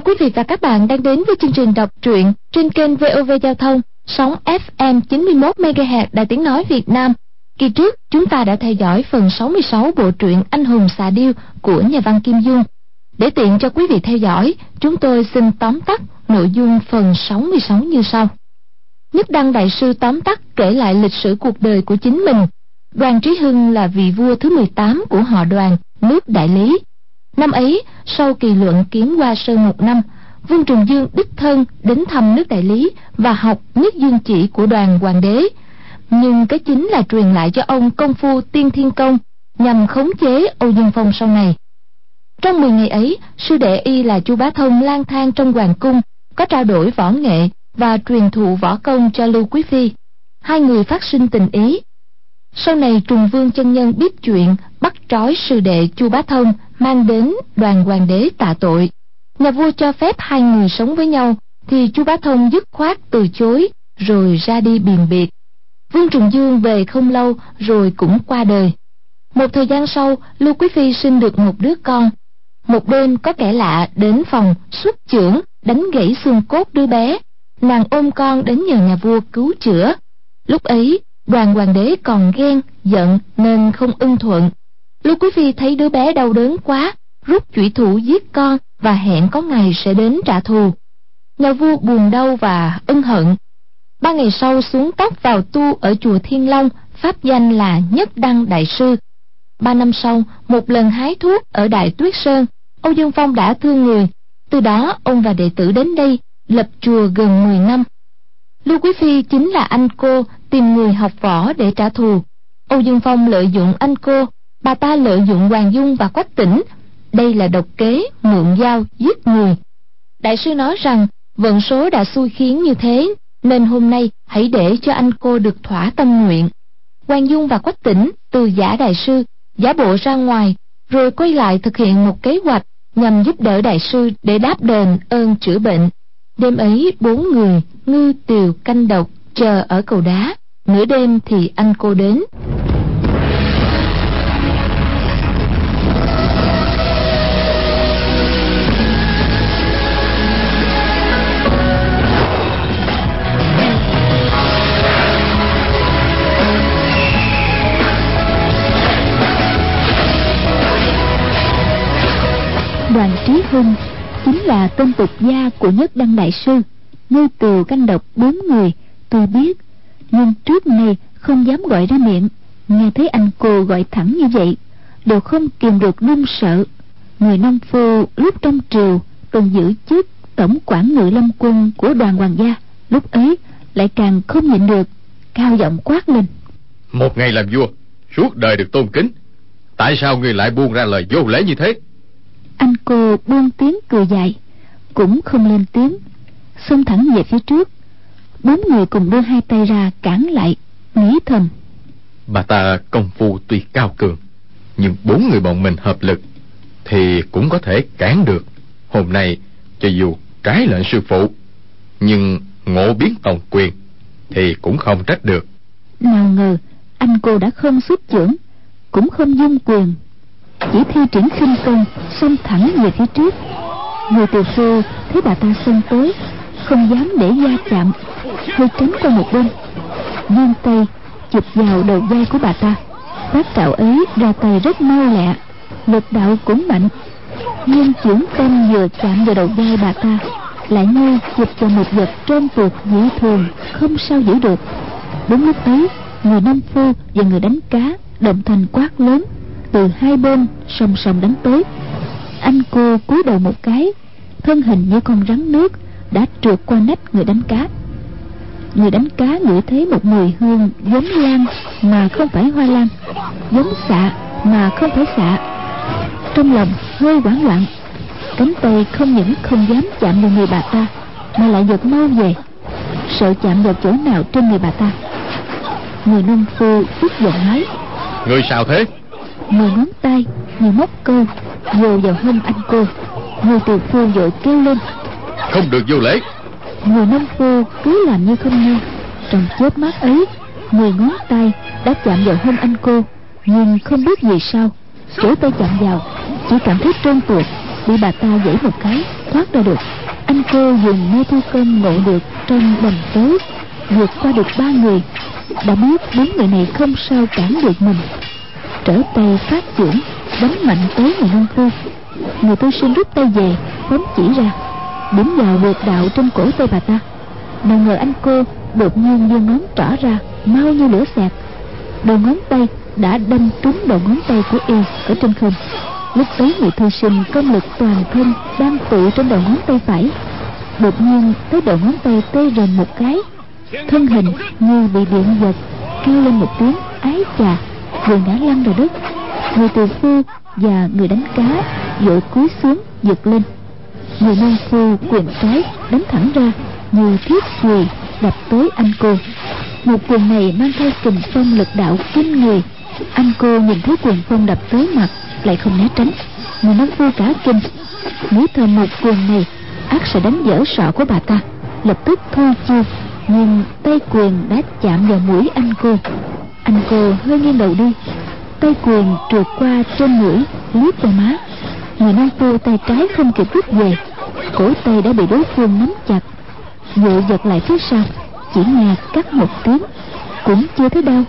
Chào quý vị và các bạn đang đến với chương trình đọc truyện trên kênh VOV Giao thông, sóng FM 91 MHz Đài Tiếng nói Việt Nam. Kỳ trước, chúng ta đã theo dõi phần 66 bộ truyện Anh hùng xà điêu của nhà văn Kim Dung. Để tiện cho quý vị theo dõi, chúng tôi xin tóm tắt nội dung phần 66 như sau. Nhất Đăng Đại Sư tóm tắt kể lại lịch sử cuộc đời của chính mình. Đoàn Trí Hưng là vị vua thứ 18 của họ đoàn, nước Đại Lý Năm ấy, sau kỳ luận kiếm qua sơn một năm, Vương Trùng Dương đích thân đến thăm nước Đại Lý và học nhất dương chỉ của đoàn hoàng đế. Nhưng cái chính là truyền lại cho ông công phu tiên thiên công nhằm khống chế Âu Dương Phong sau này. Trong 10 ngày ấy, sư đệ y là Chu Bá Thông lang thang trong hoàng cung, có trao đổi võ nghệ và truyền thụ võ công cho Lưu Quý Phi. Hai người phát sinh tình ý. Sau này Trùng Vương chân nhân biết chuyện, bắt trói sư đệ Chu Bá Thông mang đến đoàn hoàng đế tạ tội. Nhà vua cho phép hai người sống với nhau, thì chu bá thông dứt khoát từ chối, rồi ra đi biền biệt. Vương trùng dương về không lâu, rồi cũng qua đời. Một thời gian sau, lưu quý phi sinh được một đứa con. Một đêm có kẻ lạ đến phòng xuất chưởng đánh gãy xương cốt đứa bé. Nàng ôm con đến nhờ nhà vua cứu chữa. Lúc ấy, đoàn hoàng đế còn ghen, giận nên không ưng thuận. Lưu Quý Phi thấy đứa bé đau đớn quá, rút chủy thủ giết con và hẹn có ngày sẽ đến trả thù. Nhà vua buồn đau và ân hận. Ba ngày sau xuống tóc vào tu ở chùa Thiên Long, pháp danh là Nhất Đăng Đại Sư. Ba năm sau, một lần hái thuốc ở Đại Tuyết Sơn, Âu Dương Phong đã thương người. Từ đó, ông và đệ tử đến đây, lập chùa gần 10 năm. Lưu Quý Phi chính là anh cô tìm người học võ để trả thù. Âu Dương Phong lợi dụng anh cô bà ta lợi dụng hoàng dung và quách tỉnh đây là độc kế, mượn dao, giết người. Đại sư nói rằng, vận số đã xui khiến như thế, nên hôm nay hãy để cho anh cô được thỏa tâm nguyện. Quan dung và quách tỉnh từ giả đại sư, giả bộ ra ngoài, rồi quay lại thực hiện một kế hoạch nhằm giúp đỡ đại sư để đáp đền ơn chữa bệnh. Đêm ấy, bốn người, ngư, tiều, canh độc, chờ ở cầu đá. Nửa đêm thì anh cô đến. Hưng chính là tên tục gia của nhất đăng đại sư ngư cừu canh độc bốn người, tôi biết, nhưng trước nay không dám gọi ra miệng. Nghe thấy anh cô gọi thẳng như vậy, đều không kìm được nung sợ. Người nông phu lúc trong triều từng giữ chức tổng quản ngự lâm quân của đoàn hoàng gia, lúc ấy lại càng không nhịn được, cao giọng quát lên. Một ngày làm vua, suốt đời được tôn kính. Tại sao người lại buông ra lời vô lễ như thế? Anh cô buông tiếng cười dài cũng không lên tiếng xông thẳng về phía trước. Bốn người cùng đưa hai tay ra cản lại nghĩ thầm. Bà ta công phu tuy cao cường nhưng bốn người bọn mình hợp lực thì cũng có thể cản được. Hôm nay cho dù trái lệnh sư phụ nhưng ngộ biến tòng quyền thì cũng không trách được. Nào ngờ anh cô đã không xuất chưởng cũng không dung quyền chỉ thi triển khinh công xông thẳng về phía trước. Người từ sư thấy bà ta xông tới, không dám để da chạm, hơi tránh qua một bên. Vươn tay, chụp vào đầu vai của bà ta. Phát trạo ấy ra tay rất mau lẹ, lực đạo cũng mạnh. Nhưng chuyển tâm vừa chạm vào đầu vai bà ta, lại như chụp vào một vật trơn tuột dị thường, không sao giữ được. Đúng lúc ấy, người nông phu và người đánh cá đồng thanh quát lớn từ hai bên song song đánh tới. Anh cô cúi đầu một cái, thân hình như con rắn nước đã trượt qua nách người đánh cá. Người đánh cá ngửi thấy một mùi hương giống lan mà không phải hoa lan, giống xạ mà không phải xạ. Trong lòng hơi hoảng loạn, cánh tay không những không dám chạm vào người bà ta, mà lại giật mau về, sợ chạm vào chỗ nào trên người bà ta. Người nông phu tức giận nói, người sao thế? Mười ngón tay như móc câu vồ vào hông anh cô. Người từ phu vội kêu lên. Không được vô lễ. Người nông phu cứ làm như không nghe trong chớp mắt ấy mười ngón tay đã chạm vào hông anh cô nhưng không biết vì sao chỗ tay chạm vào chỉ cảm thấy trơn tuột bị bà ta giãy một cái thoát ra được. Anh cô dùng mê thu công ngộ được trong đồng tối vượt qua được ba người đã biết bốn người này không sao cản được mình trở tay phát chưởng đánh mạnh tới người nông phu. Người tôi sinh rút tay về phóng chỉ ra. Điểm vào vượt đạo trên cổ tay bà ta. Nào ngờ anh cô đột nhiên đưa ngón trỏ ra, mau như lửa xẹt. Đầu ngón tay đã đâm trúng đầu ngón tay của y ở trên không. Lúc ấy người thư sinh công lực toàn thân đang tụ trên đầu ngón tay phải. Đột nhiên tới đầu ngón tay tê rần một cái. Thân hình như bị điện giật, kêu lên một tiếng, ái chà vừa ngã lăn vào đất người từ phu và người đánh cá vội cúi xuống giật lên. Người nông phu quyền trái đánh thẳng ra, như thiết quỳ đập tới anh cô. Một quyền này mang theo kình phong lực đạo kinh người. Anh cô nhìn thấy quyền phong đập tới mặt, lại không né tránh người nông phu cả kinh. Nếu thầm một quyền này, ác sẽ đánh dở sọ của bà ta, lập tức thu chiêu, nhưng tay quyền đã chạm vào mũi anh cô anh cô hơi nghiêng đầu đi. Tay quyền trượt qua trên mũi, liếc vào má. Người nông phu tay trái không kịp rút về. Cổ tay đã bị đối phương nắm chặt. Vội giật lại phía sau, chỉ nghe cắt một tiếng, cũng chưa thấy đau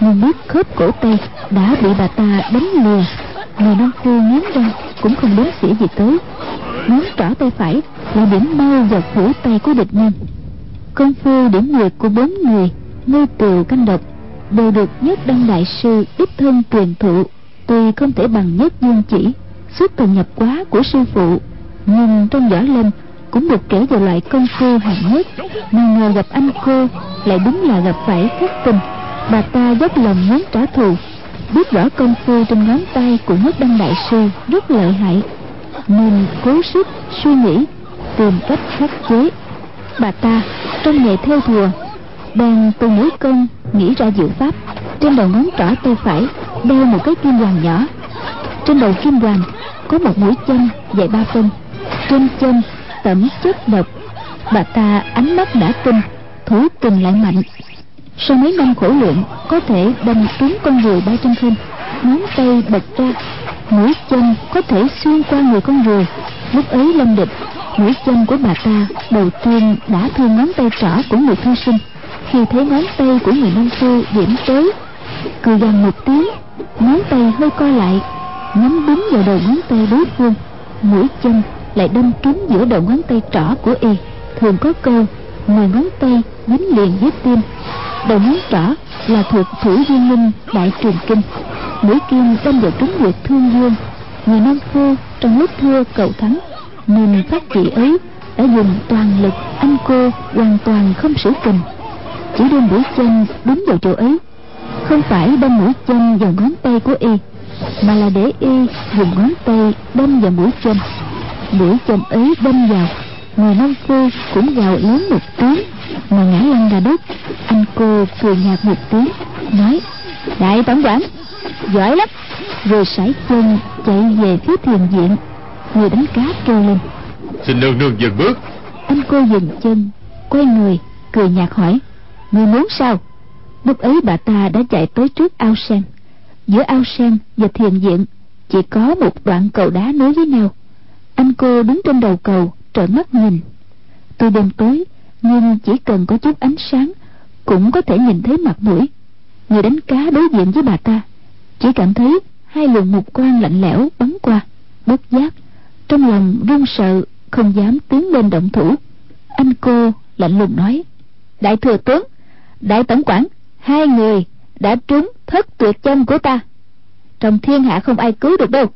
nhưng biết khớp cổ tay đã bị bà ta đánh lừa người nông phu nghiến răng, cũng không đếm xỉa gì tới. Muốn trỏ tay phải là điểm mau vào cổ tay của địch nhân. Công phu điểm nguyệt của bốn người, ngay từ canh độc đều được nhất đăng đại sư đích thân truyền thụ, tuy không thể bằng nhất dương chỉ suốt từ nhập quá của sư phụ, nhưng trong võ lâm cũng được kể vào loại công phu hạng nhất mà ngờ gặp anh cô lại đúng là gặp phải khắc tình. Bà ta dốc lòng muốn trả thù, biết rõ công phu trên ngón tay của nhất đăng đại sư rất lợi hại, nên cố sức, suy nghĩ, tìm cách khắc chế. Bà ta trong nghề theo thùa đang từ mũi công nghĩ ra diệu pháp, trên đầu ngón trỏ tay phải đeo một cái kim hoàng nhỏ. Trên đầu kim hoàng có một mũi châm dài ba phân. Trên châm tẩm chất độc, bà ta ánh mắt đã tinh thủ tình lại mạnh. Sau mấy năm khổ luyện, có thể đâm trúng con ruồi bay trên không. Ngón tay bật ra, mũi chân có thể xuyên qua người con ruồi lúc ấy lâm địch, mũi chân của bà ta đầu tiên đã thương ngón tay trỏ của người thư sinh khi thấy ngón tay của người nông phu điểm tới, cười gằn một tiếng, ngón tay hơi co lại nhắm đúng vào đầu ngón tay đối phương, mũi chân lại đâm trúng giữa đầu ngón tay trỏ của y. Thường có câu mười ngón tay dính liền với tim. Đầu ngón trỏ là thuộc thủ duyên minh đại truyền kinh. Mũi kim đâm vào trúng huyệt thương dương. Người nam phu trong lúc thua cầu thắng, nên phát chỉ ấy, đã dùng toàn lực, anh cô hoàn toàn không sử kình chỉ đưa mũi chân đúng vào chỗ ấy. Không phải đâm mũi chân vào ngón tay của y mà là để y dùng ngón tay đâm vào mũi chân mũi chân ấy đâm vào người nông phu cũng gào lớn một tiếng mà ngã lăn ra đất. Anh cô cười nhạt một tiếng nói đại tổng quản giỏi lắm. Rồi sải chân chạy về phía thiền viện người đánh cá kêu lên. Xin nương nương dừng bước. Anh cô dừng chân quay người cười nhạt hỏi người muốn sao? Lúc ấy bà ta đã chạy tới trước ao sen giữa ao sen và thiền viện, chỉ có một đoạn cầu đá nối với nhau. Anh cô đứng trên đầu cầu, trợn mắt nhìn. Tôi đêm tối, nhưng chỉ cần có chút ánh sáng, cũng có thể nhìn thấy mặt mũi. Người đánh cá đối diện với bà ta, chỉ cảm thấy hai luồng mục quang lạnh lẽo bắn qua, bất giác. Trong lòng run sợ, không dám tiến lên động thủ. Anh cô lạnh lùng nói, đại thừa tướng đại tổng quản hai người đã trúng thất tuyệt chân của ta. Trong thiên hạ không ai cứu được đâu.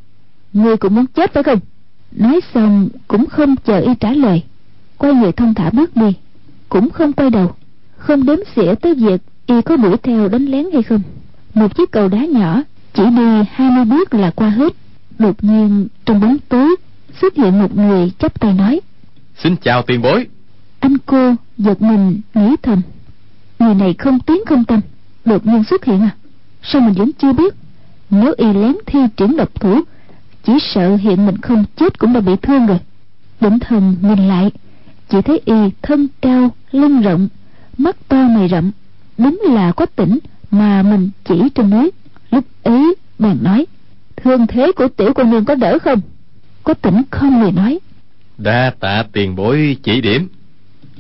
Ngươi cũng muốn chết phải không? Nói xong cũng không chờ y trả lời. Quay người thông thả bước đi cũng không quay đầu. Không đếm xỉa tới việc y có đuổi theo đánh lén hay không. Một chiếc cầu đá nhỏ chỉ đi hai mươi bước là qua hết. Đột nhiên trong bóng tối xuất hiện một người chắp tay nói xin chào tiền bối. Anh cô giật mình nghĩ thầm người này không tiếng không tâm, đột nhiên xuất hiện à. Sao mình vẫn chưa biết? Nếu y lén thi triển độc thủ, chỉ sợ hiện mình không chết cũng đã bị thương rồi. Định thần nhìn lại, chỉ thấy y thân cao, lưng rộng, mắt to mày rậm. Đúng là có tỉnh mà mình chỉ trên núi. Lúc ấy bèn nói, thương thế của tiểu cô nương có đỡ không? Có tỉnh không người nói. Đa tạ tiền bối chỉ điểm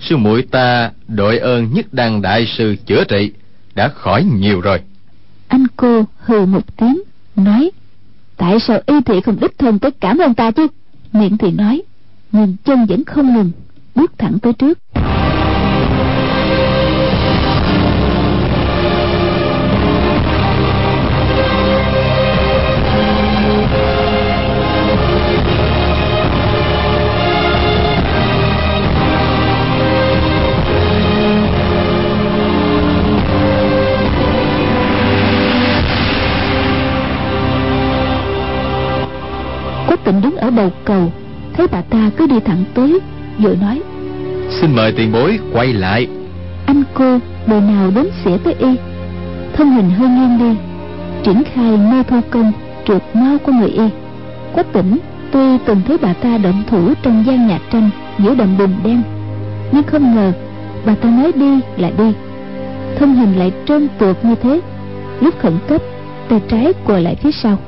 sư muội ta đội ơn nhất đăng đại sư chữa trị, đã khỏi nhiều rồi. Anh cô hừ một tiếng, nói, tại sao y thị không đích thân tới cảm ơn ta chứ? Miệng thì nói, nhưng chân vẫn không ngừng, bước thẳng tới trước. Ở đầu cầu. Thấy bà ta cứ đi thẳng tới vội nói xin mời tiền bối quay lại. Anh cô đời nào đến xỉa tới y. Thân hình hơi nghiêng đi triển khai mê thu công trượt mau của người y. Quách tỉnh tuy từng thấy bà ta động thủ trong gian nhạc tranh giữa đầm bùn đen. Nhưng không ngờ bà ta nói đi là đi. Thân hình lại trơn tuột như thế. Lúc khẩn cấp tay trái quờ lại phía sau.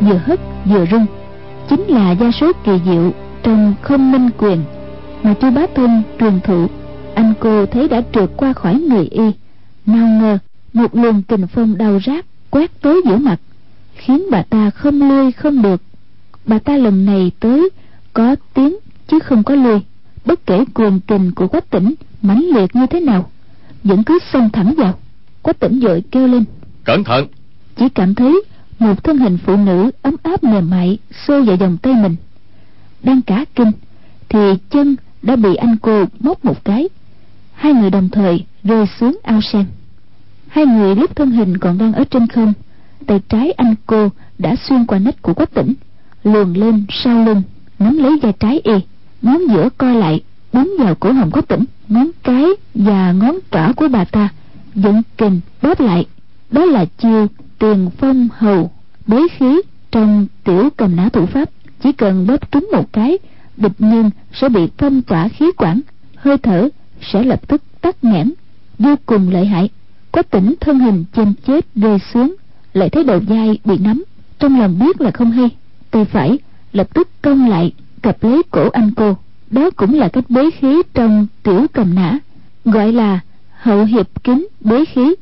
Vừa hất vừa rung chính là gia số kỳ diệu trong không minh quyền mà chu bá thông truyền thụ. Anh cô thấy đã trượt qua khỏi người y nào ngờ một luồng kình phong đau rát quét tới giữa mặt khiến bà ta không lui không được. Bà ta lần này tới có tiếng chứ không có lui. Bất kể quyền kình của quách tỉnh mãnh liệt như thế nào vẫn cứ xông thẳng vào. Quách tỉnh vội kêu lên. Cẩn thận! Chỉ cảm thấy một thân hình phụ nữ ấm áp mềm mại, xô vào vòng tay mình. Đang cả kinh, thì chân đã bị anh cô móc một cái. Hai người đồng thời rơi xuống ao sen. Hai người lúc thân hình còn đang ở trên không, tay trái anh cô đã xuyên qua nách của quách tỉnh, luồn lên sau lưng, nắm lấy vai trái y, ngón giữa coi lại bấm vào cổ họng quách tỉnh, ngón cái và ngón trỏ của bà ta, dựng kình bóp lại. Đó là chiêu tiền phong hầu, bế khí trong tiểu cầm nã thủ pháp. Chỉ cần bóp trúng một cái, địch nhân sẽ bị phong tỏa khí quản. Hơi thở sẽ lập tức tắt nghẽn. Vô cùng lợi hại. Có tỉnh thân hình chêm chết rơi xuống, lại thấy đầu vai bị nắm. Trong lòng biết là không hay, tay phải lập tức cong lại cặp lấy cổ anh cô. Đó cũng là cách bế khí trong tiểu cầm nã, gọi là hậu hiệp kính bế khí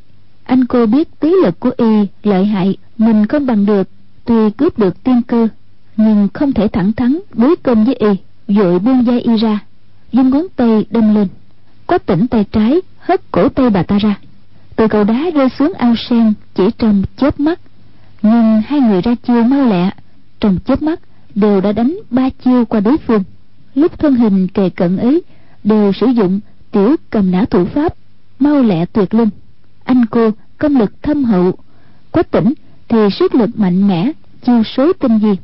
anh cô biết tí lực của y lợi hại, mình không bằng được, tuy cướp được tiên cơ, nhưng không thể thẳng thắn đối công với y vội buông dây y ra. Dùng ngón tay đâm lên. Có tỉnh tay trái, hất cổ tay bà ta ra. Từ cầu đá rơi xuống ao sen chỉ trong chớp mắt. Nhưng hai người ra chiêu mau lẹ, trong chớp mắt đều đã đánh ba chiêu qua đối phương. Lúc thân hình kề cận ấy, đều sử dụng tiểu cầm nã thủ pháp, mau lẹ tuyệt linh anh cô công lực thâm hậu. Quách tỉnh thì sức lực mạnh mẽ, chiêu số tinh vi.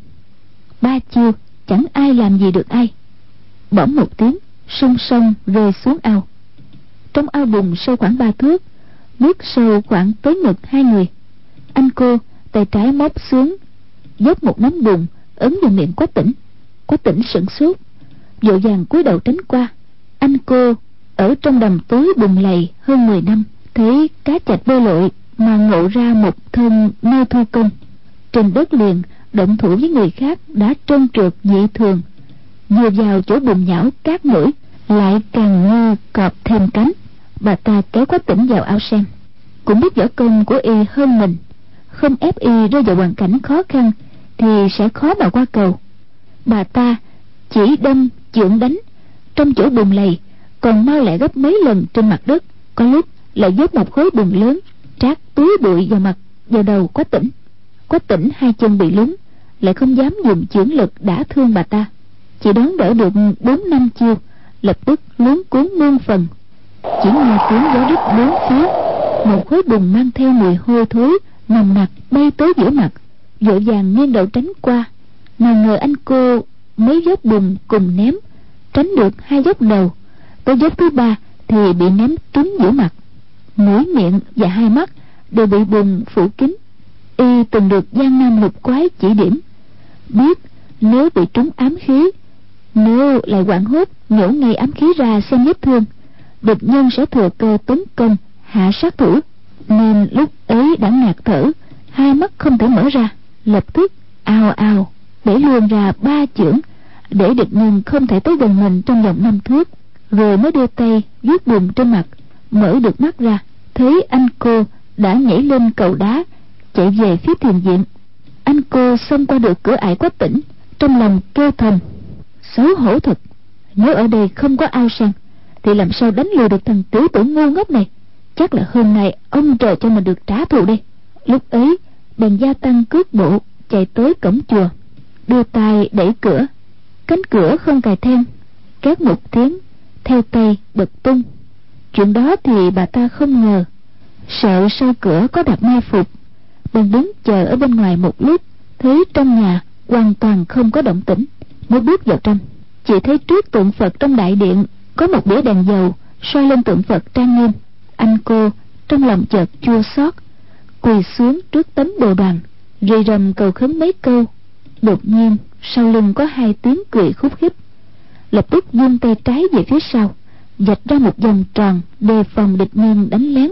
Ba chiêu, chẳng ai làm gì được ai. Bỗng một tiếng, song song rơi xuống ao. Trong ao bùn sâu khoảng ba thước, nước sâu khoảng tới ngực hai người. Anh cô tay trái móc xuống, dốc một nắm bùn ấn vào miệng quách tỉnh. Quách tỉnh sửng sốt, vội vàng cúi đầu tránh qua. Anh cô ở trong đầm tối bùn lầy hơn 10 năm thấy cá chạch bơi lội mà ngộ ra một thân nơi thu công. Trên đất liền, động thủ với người khác đã trơn trượt dị thường. Vừa vào chỗ bùn nhão cát nổi lại càng như cọp thêm cánh. Bà ta kéo quá tỉnh vào ao sen. Cũng biết võ công của y hơn mình. Không ép y rơi vào hoàn cảnh khó khăn, thì sẽ khó mà qua cầu. Bà ta chỉ đâm, chưởng đánh. Trong chỗ bùn lầy, còn mau lẹ gấp mấy lần trên mặt đất, có lúc lại vớt một khối bùn lớn trát túi bụi vào mặt, vào đầu quách tỉnh. Quách tỉnh hai chân bị lún lại không dám dùng chưởng lực đã thương bà ta. Chỉ đón đỡ được bốn năm chiêu, lập tức luống cuốn muôn phần. Chỉ nghe tiếng gió đứt bốn phía, một khối bùn mang theo mùi hôi thối, nồng nặc, bay tới giữa mặt, vội vàng nghiêng đầu tránh qua. Nào ngờ anh cô mấy dốc bùn cùng ném, tránh được hai dốc đầu. Tới dốc thứ ba thì bị ném trúng giữa mặt mũi miệng và hai mắt đều bị bùn phủ kín. Y từng được giang nam lục quái chỉ điểm. Biết nếu bị trúng ám khí, nếu lại quảng hốt nhổ ngay ám khí ra xem vết thương, địch nhân sẽ thừa cơ tấn công hạ sát thủ. Nên lúc ấy đã ngạt thở, hai mắt không thể mở ra, lập tức ào ào để luôn ra ba chưởng để địch nhân không thể tới gần mình trong vòng năm thước, rồi mới đưa tay vuốt bùn trên mặt, mở được mắt ra thấy anh cô đã nhảy lên cầu đá, chạy về phía thiền viện. Anh cô xông qua được cửa ải quách tỉnh, trong lòng kêu thầm, xấu hổ thật nếu ở đây không có ao sen, thì làm sao đánh lừa được thằng tiểu tử ngu ngốc này? Chắc là hôm nay ông trời cho mình được trả thù đây. Lúc ấy bèn gia tăng cước bộ chạy tới cổng chùa, đưa tay đẩy cửa. Cánh cửa không cài then két một tiếng, theo tay bật tung chuyện đó thì bà ta không ngờ. Sợ sau cửa có đặt mai phục. Bèn đứng chờ ở bên ngoài một lúc, thấy trong nhà hoàn toàn không có động tĩnh. Mới bước vào trong, chỉ thấy trước tượng phật trong đại điện có một đĩa đèn dầu soi lên tượng phật trang nghiêm. Anh cô trong lòng chợt chua xót, quỳ xuống trước tấm bồ đoàn rì rầm cầu khấn mấy câu. Đột nhiên, sau lưng có hai tiếng cười khúc khích. Lập tức vung tay trái về phía sau vạch ra một vòng tròn đề phòng địch nhân đánh lén.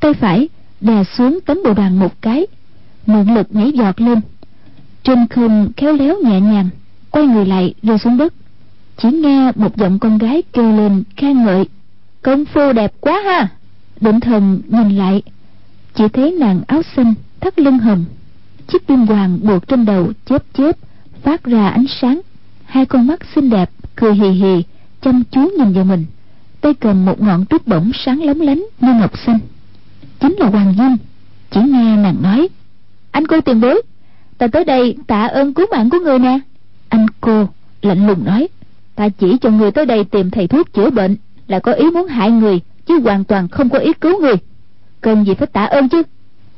Tay phải đè xuống tấm bộ đoàn một cái. Mượn lực nhảy giọt lên. Trên không khéo léo nhẹ nhàng, quay người lại rơi xuống đất. Chỉ nghe một giọng con gái kêu lên khen ngợi. Công phu đẹp quá ha! Định thần nhìn lại, chỉ thấy nàng áo xanh thắt lưng hồng chiếc kim hoàng buộc trên đầu chớp chớp, phát ra ánh sáng. Hai con mắt xinh đẹp cười hì hì, chăm chú nhìn vào mình tay cầm một ngọn trúc bổng sáng lóng lánh như ngọc xanh. Chính là hoàng dung chỉ nghe nàng nói, anh cô tiền bối, ta tới đây tạ ơn cứu mạng của người nè. Anh cô lạnh lùng nói, ta chỉ cho người tới đây tìm thầy thuốc chữa bệnh là có ý muốn hại người, chứ hoàn toàn không có ý cứu người. Cần gì phải tạ ơn chứ?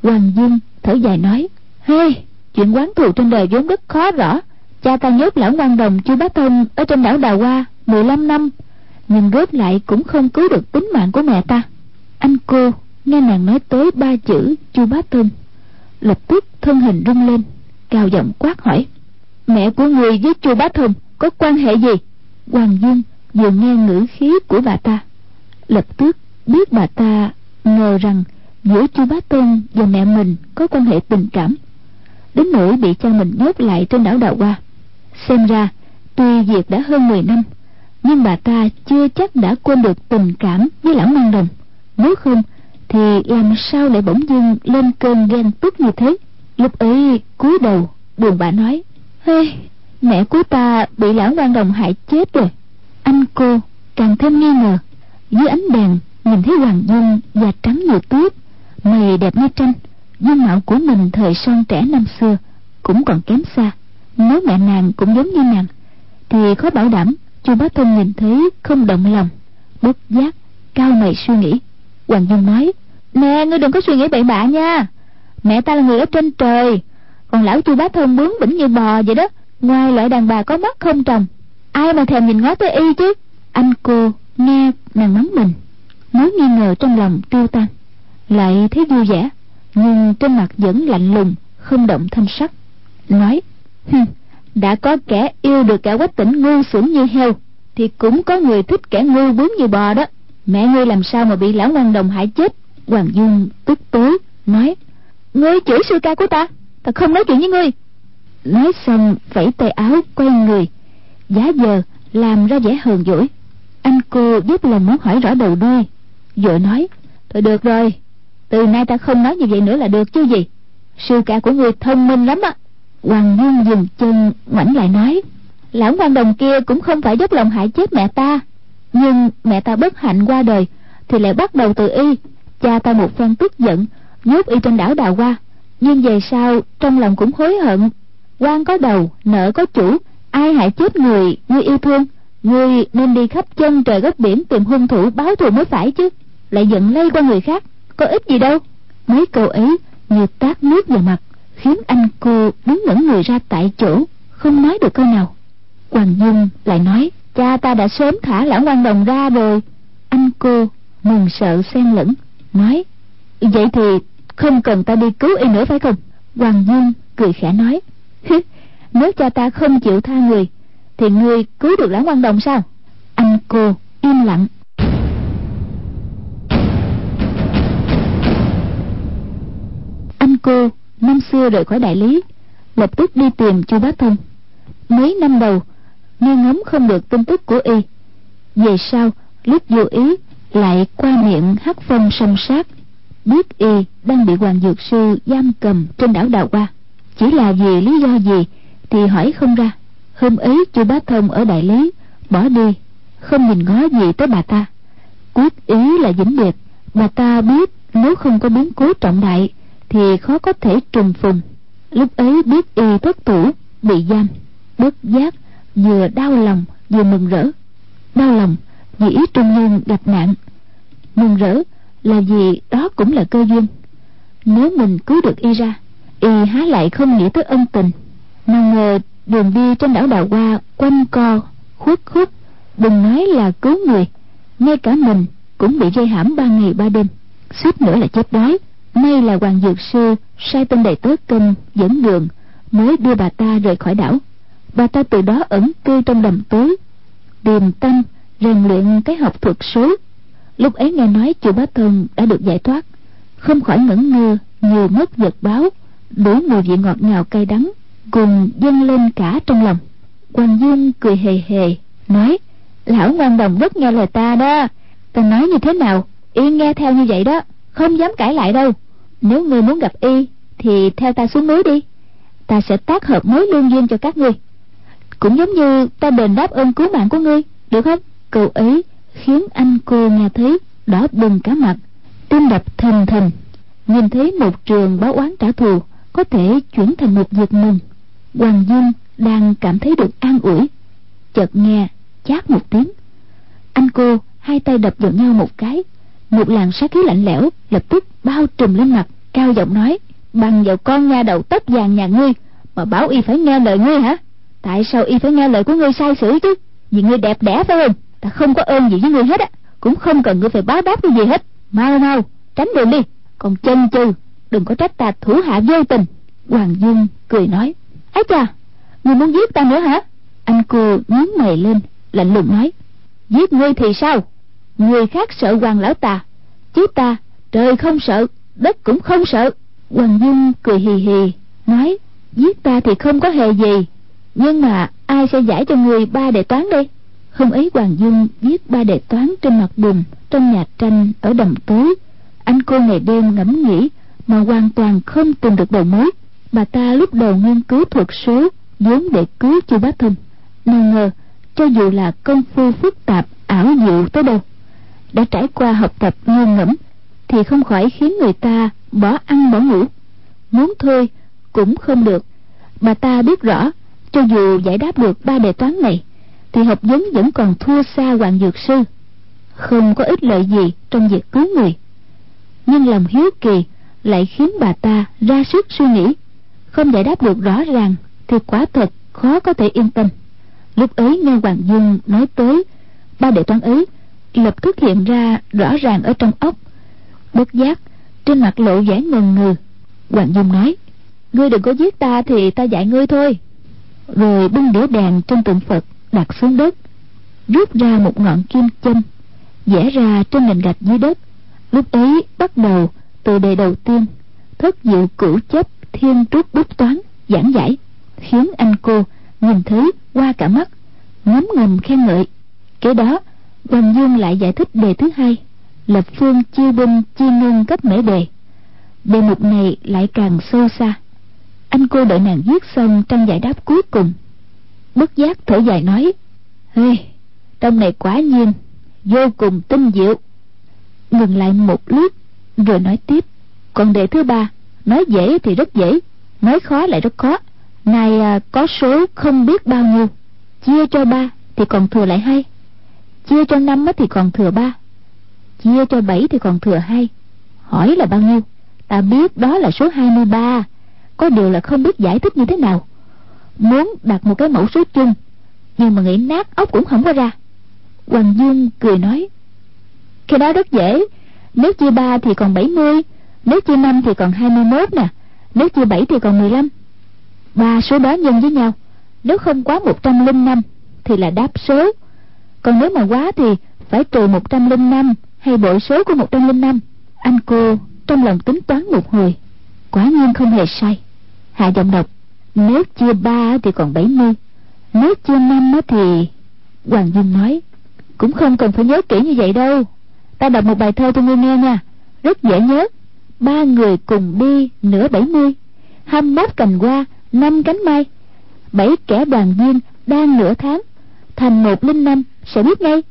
Hoàng dung thở dài nói, hey, chuyện quán thù trên đời vốn rất khó rõ. Cha ta nhốt lão quan đồng chu bá thông ở trên đảo đào hoa 15 năm nhưng góp lại cũng không cứu được tính mạng của mẹ ta. Anh cô nghe nàng nói tới ba chữ chu bá thông lập tức thân hình rung lên, cao giọng quát hỏi, mẹ của người với chu bá thông có quan hệ gì? Hoàng dung vừa nghe ngữ khí của bà ta, lập tức biết bà ta ngờ rằng giữa chu bá tôn và mẹ mình có quan hệ tình cảm. Đến nỗi bị cha mình nhốt lại trên đảo đào hoa, xem ra tuy việc đã hơn 10 năm nhưng bà ta chưa chắc đã quên được tình cảm với lão mang đồng. Nếu không thì làm sao lại bỗng dưng lên cơn ghen tức như thế? Lúc ấy cúi đầu buồn bã nói hey, mẹ của ta bị lão quan đồng hại chết rồi. Anh cô càng thêm nghi ngờ. Dưới ánh đèn nhìn thấy hoàng dung da trắng như tuyết mày đẹp như tranh dung mạo của mình thời son trẻ năm xưa cũng còn kém xa. Nếu mẹ nàng cũng giống như nàng thì khó bảo đảm chu bá thông nhìn thấy không động lòng, bất giác cao mày suy nghĩ. Hoàng dung nói, nè, ngươi đừng có suy nghĩ bậy bạ nha. Mẹ ta là người ở trên trời, còn lão chu bá thông bướng bỉnh như bò vậy đó. Ngoài loại đàn bà có mắt không trồng, ai mà thèm nhìn ngó tới y chứ? Anh cô nghe nàng mắng mình, mối nghi ngờ trong lòng tiêu tan. Lại thấy vui vẻ, nhưng trên mặt vẫn lạnh lùng, không động thanh sắc. Nói đã có kẻ yêu được kẻ quách tỉnh ngu xuẩn như heo, thì cũng có người thích kẻ ngu bướng như bò đó. Mẹ ngươi làm sao mà bị lão ngoan đồng hại chết? Hoàng dung tức tối, nói, ngươi chửi sư ca của ta ta không nói chuyện với ngươi. Nói xong, vẫy tay áo, quay người. Giá giờ, làm ra vẻ hờn dỗi. Anh cô giúp lòng muốn hỏi rõ đầu đuôi. Vội nói, thôi được rồi, từ nay ta không nói như vậy nữa là được chứ gì. Sư ca của ngươi thông minh lắm á hoàng dung dừng chân, ngoảnh lại nói, lão quan đồng kia cũng không phải dốc lòng hại chết mẹ ta, nhưng mẹ ta bất hạnh qua đời thì lại bắt đầu từ y. Cha ta một phen tức giận, nhốt y trên đảo đào qua. nhưng về sau trong lòng cũng hối hận. Quan có đầu, nợ có chủ, ai hại chết người, ngươi yêu thương, ngươi nên đi khắp chân trời góc biển tìm hung thủ báo thù mới phải chứ, lại giận lây qua người khác, có ích gì đâu. Mấy câu ấy như tát nước vào mặt khiến anh cô đứng ngẩn người ra tại chỗ, không nói được câu nào. Hoàng dung lại nói, cha ta đã sớm thả lão quan đồng ra rồi. Anh cô mừng sợ xen lẫn, nói, vậy thì không cần ta đi cứu y nữa phải không? Hoàng dung cười khẽ nói nếu cha ta không chịu tha người, thì ngươi cứu được lão quan đồng sao? Anh cô im lặng. Anh cô năm xưa rời khỏi đại lý, lập tức đi tìm chu bá thông. Mấy năm đầu, nghe ngóng không được tin tức của y. Về sau, lúc vô ý, lại qua miệng hắc phong song sát, biết y đang bị hoàng dược sư giam cầm trên đảo đào hoa. Chỉ là vì lý do gì thì hỏi không ra. Hôm ấy chu bá thông ở đại lý, bỏ đi, không nhìn ngó gì tới bà ta. Quyết ý là vĩnh biệt, bà ta biết nếu không có biến cố trọng đại thì khó có thể trùng phùng. Lúc ấy biết y thất thủ, bị giam. Bất giác, vừa đau lòng, vừa mừng rỡ. Đau lòng vì ý trung nhân gặp nạn. Mừng rỡ là vì đó cũng là cơ duyên. Nếu mình cứu được y ra, y há lại không nghĩ tới ân tình. Mà ngờ đường đi trên đảo đào hoa quanh co, khuất khuất, đừng nói là cứu người, ngay cả mình cũng bị dây hãm ba ngày ba đêm. Suýt nữa là chết đói may là hoàng dược sư, sai tên đầy tớ câm dẫn đường, mới đưa bà ta rời khỏi đảo. Bà ta từ đó ẩn cư trong đầm tối, điềm tâm, rèn luyện cái học thuật số. Lúc ấy nghe nói chùa bá thông đã được giải thoát, không khỏi ngẩn ngơ, nhiều mất vật báo, đủ mùi vị ngọt ngào cay đắng, cùng dâng lên cả trong lòng. Hoàng dung cười hề hề, nói, lão ngoan đồng rất nghe lời ta đó. Ta nói như thế nào, y nghe theo như vậy đó, không dám cãi lại đâu nếu ngươi muốn gặp y, thì theo ta xuống núi đi. Ta sẽ tác hợp mối lương duyên cho các ngươi. Cũng giống như ta đền đáp ơn cứu mạng của ngươi, được không? Câu ấy khiến anh cô nghe thấy đỏ bừng cả mặt, tim đập thình thình. Nhìn thấy một trường báo oán trả thù, có thể chuyển thành một việc mừng. Hoàng dung đang cảm thấy được an ủi, chợt nghe chát một tiếng. Anh cô hai tay đập vào nhau một cái một làn sát khí lạnh lẽo lập tức bao trùm lên mặt, cao giọng nói, bằng vào con nha đầu tóc vàng nhà ngươi, mà bảo y phải nghe lời ngươi hả? Tại sao y phải nghe lời của ngươi sai sử chứ? Vì ngươi đẹp đẽ phải không? Ta không có ơn gì với ngươi hết á, cũng không cần ngươi phải báo đáp cái gì hết. Mau mau, tránh đường đi, còn chân chừ, đừng có trách ta thủ hạ vô tình. Hoàng dung cười nói ấy chà, ngươi muốn giết ta nữa hả? Anh cô nhướng mày lên, lạnh lùng nói, giết ngươi thì sao? Người khác sợ hoàng lão tà, chứ ta trời không sợ, đất cũng không sợ. Hoàng dung cười hì hì, nói, giết ta thì không có hề gì, nhưng mà ai sẽ giải cho người ba đề toán đây? Hôm ấy hoàng dung viết ba đề toán trên mặt bùn, trong nhà tranh ở đầm tối. Anh cô ngày đêm ngẫm nghĩ mà hoàn toàn không tìm được đầu mối. Bà ta lúc đầu nghiên cứu thuật số, vốn để cứu chu bá thông. Nào ngờ, cho dù là công phu phức tạp, ảo diệu tới đâu đã trải qua học tập nghiêng ngẫm thì không khỏi khiến người ta bỏ ăn bỏ ngủ. Muốn thôi cũng không được. Bà ta biết rõ, cho dù giải đáp được ba đề toán này, thì học vấn vẫn còn thua xa hoàng dược sư. Không có ích lợi gì trong việc cứu người. Nhưng lòng hiếu kỳ lại khiến bà ta ra sức suy nghĩ. Không giải đáp được rõ ràng thì quả thật khó có thể yên tâm. Lúc ấy nghe hoàng dung nói tới ba đề toán ấy lập tức hiện ra rõ ràng ở trong ốc. Bất giác, trên mặt lộ vẻ ngần ngừ. Hoàng dung nói, ngươi đừng có giết ta thì ta dạy ngươi thôi. Rồi bưng đĩa đèn trên tượng phật đặt xuống đất, rút ra một ngọn kim châm, vẽ ra trên nền gạch dưới đất. Lúc ấy bắt đầu, từ đề đầu tiên, thất diệu cửu chấp thiên trúc bút toán giảng giải, khiến anh cô nhìn thấy qua cả mắt, ngấm ngầm khen ngợi. Kế đó hoàng dương lại giải thích đề thứ hai, lập phương chiêu binh chi ngôn cấp mễ đề. Đề mục này lại càng sâu xa. Anh cô đợi nàng viết xong trong giải đáp cuối cùng. Bất giác thở dài nói ê trong này quả nhiên, vô cùng tinh diệu. Ngừng lại một lúc rồi nói tiếp, còn đề thứ ba, nói dễ thì rất dễ, nói khó lại rất khó. Này à, có số không biết bao nhiêu, chia cho ba thì còn thừa lại hai chia cho năm thì còn thừa ba. Chia cho bảy thì còn thừa hai. Hỏi là bao nhiêu? Ta biết đó là số 23 có điều là không biết giải thích như thế nào. Muốn đặt một cái mẫu số chung, nhưng mà nghĩ nát ốc cũng không có ra. Hoàng dương cười nói, cái đó rất dễ. Nếu chia ba thì còn 70 nếu chia năm thì còn 21 nè, nếu chia bảy thì còn 15 ba số đó nhân với nhau. Nếu không quá 105 thì là đáp số còn nếu mà quá thì phải trừ 105 hay bội số của 105 anh cô trong lòng tính toán một hồi, quả nhiên không hề sai. Hạ giọng đọc, nếu chia ba thì còn 70 nếu chia năm thì hoàng dung nói, cũng không cần phải nhớ kỹ như vậy đâu. Ta đọc một bài thơ cho ngươi nghe nha. Rất dễ nhớ. Ba người cùng đi nửa bảy mươi, hai mốt cành hoa, năm cánh mai, bảy kẻ đoàn viên đang nửa tháng, thành một linh năm sẽ biết ngay.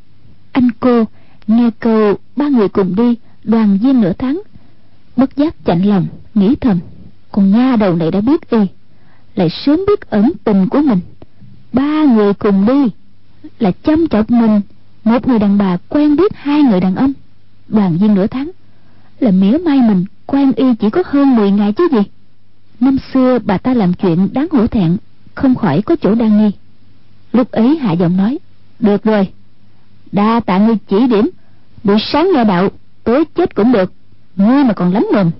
Anh cô, nghe câu ba người cùng đi, đoàn viên nửa tháng. Bất giác chạnh lòng, nghĩ thầm còn nha đầu này đã biết y, lại sớm biết ẩn tình của mình. Ba người cùng đi, là chăm chọc mình, một người đàn bà quen biết hai người đàn ông. Đoàn viên nửa tháng, là mỉa mai mình quen y chỉ có hơn 10 ngày chứ gì. Năm xưa bà ta làm chuyện đáng hổ thẹn, không khỏi có chỗ đang nghi. Lúc ấy hạ giọng nói được rồi. Đa tạ ngươi chỉ điểm. Buổi sáng nghe đạo, tối chết cũng được. Ngươi mà còn lắm mồm,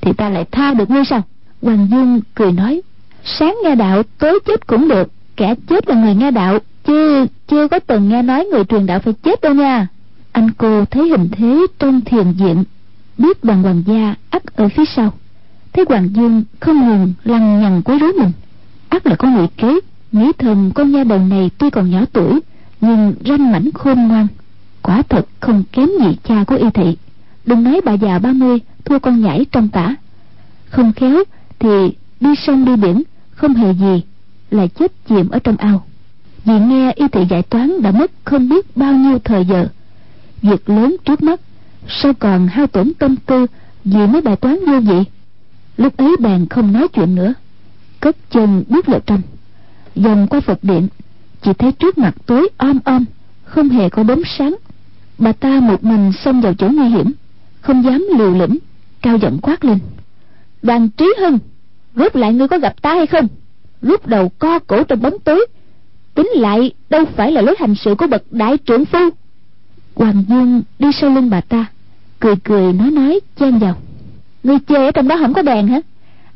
thì ta lại tha được ngươi sao? Hoàng dung cười nói, sáng nghe đạo, tối chết cũng được. Kẻ chết là người nghe đạo, chứ chưa có từng nghe nói người truyền đạo phải chết đâu nha. Anh cô thấy hình thế trong thiền viện, biết đoàn hoàng gia ắt ở phía sau. Thấy hoàng dung không ngừng lằng nhằng quấy rối mình. Ắt là có ngụy kế, nghĩ thầm con nha đầu này tuy còn nhỏ tuổi nhưng ranh mảnh khôn ngoan, quả thật không kém gì cha của y thị. Đừng nói bà già ba mươi thua con nhảy trong tả. Không khéo thì đi sông đi biển không hề gì là chết chìm ở trong ao. Vì nghe y thị giải toán đã mất không biết bao nhiêu thời giờ. Việc lớn trước mắt, sao còn hao tổn tâm tư vì mấy bài toán vô vị? Lúc ấy bèn không nói chuyện nữa, cất chân bước vào trong. Vòng qua phật điện chỉ thấy trước mặt tối om om, không hề có bóng sáng. Bà ta một mình xông vào chỗ nguy hiểm, không dám liều lĩnh, cao giọng quát lên. Đoàn trí hưng rút lại ngươi có gặp ta hay không? Rút đầu co cổ trong bóng tối, tính lại đâu phải là lối hành sự của bậc đại trưởng phu. Hoàng dương đi sau lưng bà ta, cười cười nói nói, chen vào. Ngươi chơi ở trong đó không có đèn hả?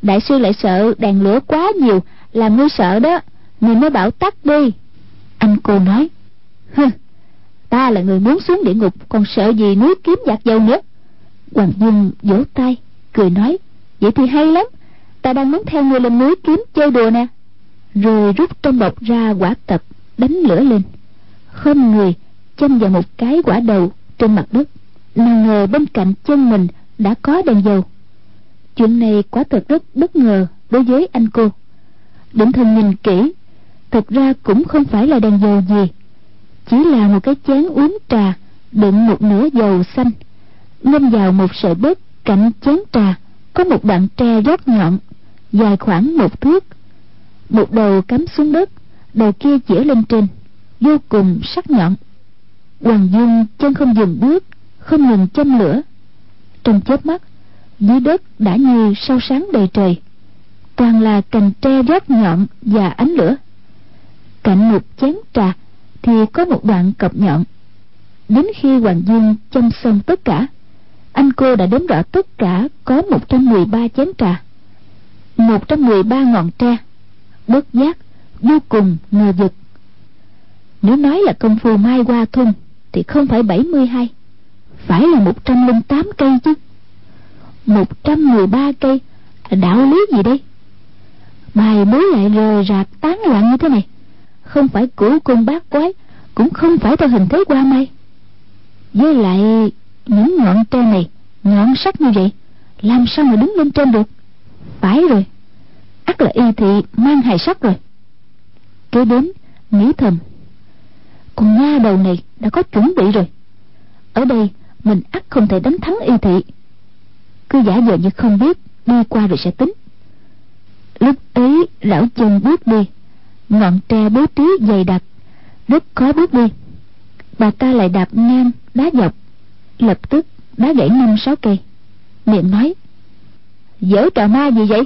Đại sư lại sợ đèn lửa quá nhiều, làm ngươi sợ đó ngươi mới bảo tắt đi anh cô nói, hừ, ta là người muốn xuống địa ngục, còn sợ gì núi kiếm giạt dầu nữa? Hoàng dung vỗ tay, cười nói, vậy thì hay lắm, ta đang muốn theo ngươi lên núi kiếm chơi đùa nè. Rồi rút trong bọc ra quả tập, đánh lửa lên. Không người châm vào một cái quả đầu trên mặt đất, nào ngờ bên cạnh chân mình đã có đèn dầu. Chuyện này quả thật rất bất ngờ đối với anh cô. Định thần nhìn kỹ thực ra cũng không phải là đèn dầu gì, chỉ là một cái chén uống trà, đựng một nửa dầu xanh, ngâm vào một sợi bớt cạnh chén trà, có một đoạn tre rót nhọn, dài khoảng một thước. Một đầu cắm xuống đất, đầu kia chĩa lên trên, vô cùng sắc nhọn. Hoàng dung chân không dừng bước, không ngừng châm lửa. Trong chớp mắt, dưới đất đã như sao sáng đầy trời, toàn là cành tre rót nhọn và ánh lửa cạnh một chén trà, thì có một đoạn cọc nhọn. Đến khi hoàng dương chăm xong tất cả, anh cô đã đếm rõ tất cả có 113 chén trà. 113 ngọn tre, bất giác, vô cùng ngờ vực. Nếu nói là công phu mai qua thun thì không phải 72 phải là 108 cây chứ. 113 cây đạo lý gì đây? Bài mới lại rời rạc tán loạn như thế này không phải cửu cung bát quái, cũng không phải theo hình thế qua may với lại, những ngọn tre này, nhọn sắc như vậy, làm sao mà đứng lên trên được? Phải rồi, ắt là y thị mang hài sắc rồi. Kế đến, nghĩ thầm, con nha đầu này đã có chuẩn bị rồi. Ở đây, mình ắt không thể đánh thắng y thị. Cứ giả vờ như không biết, đi qua rồi sẽ tính. Lúc ấy, lão chân bước đi ngọn tre bố trí dày đặc, rất khó bước đi bà ta lại đạp ngang đá dọc, lập tức đá gãy năm sáu cây. Miệng nói dở trò ma gì vậy?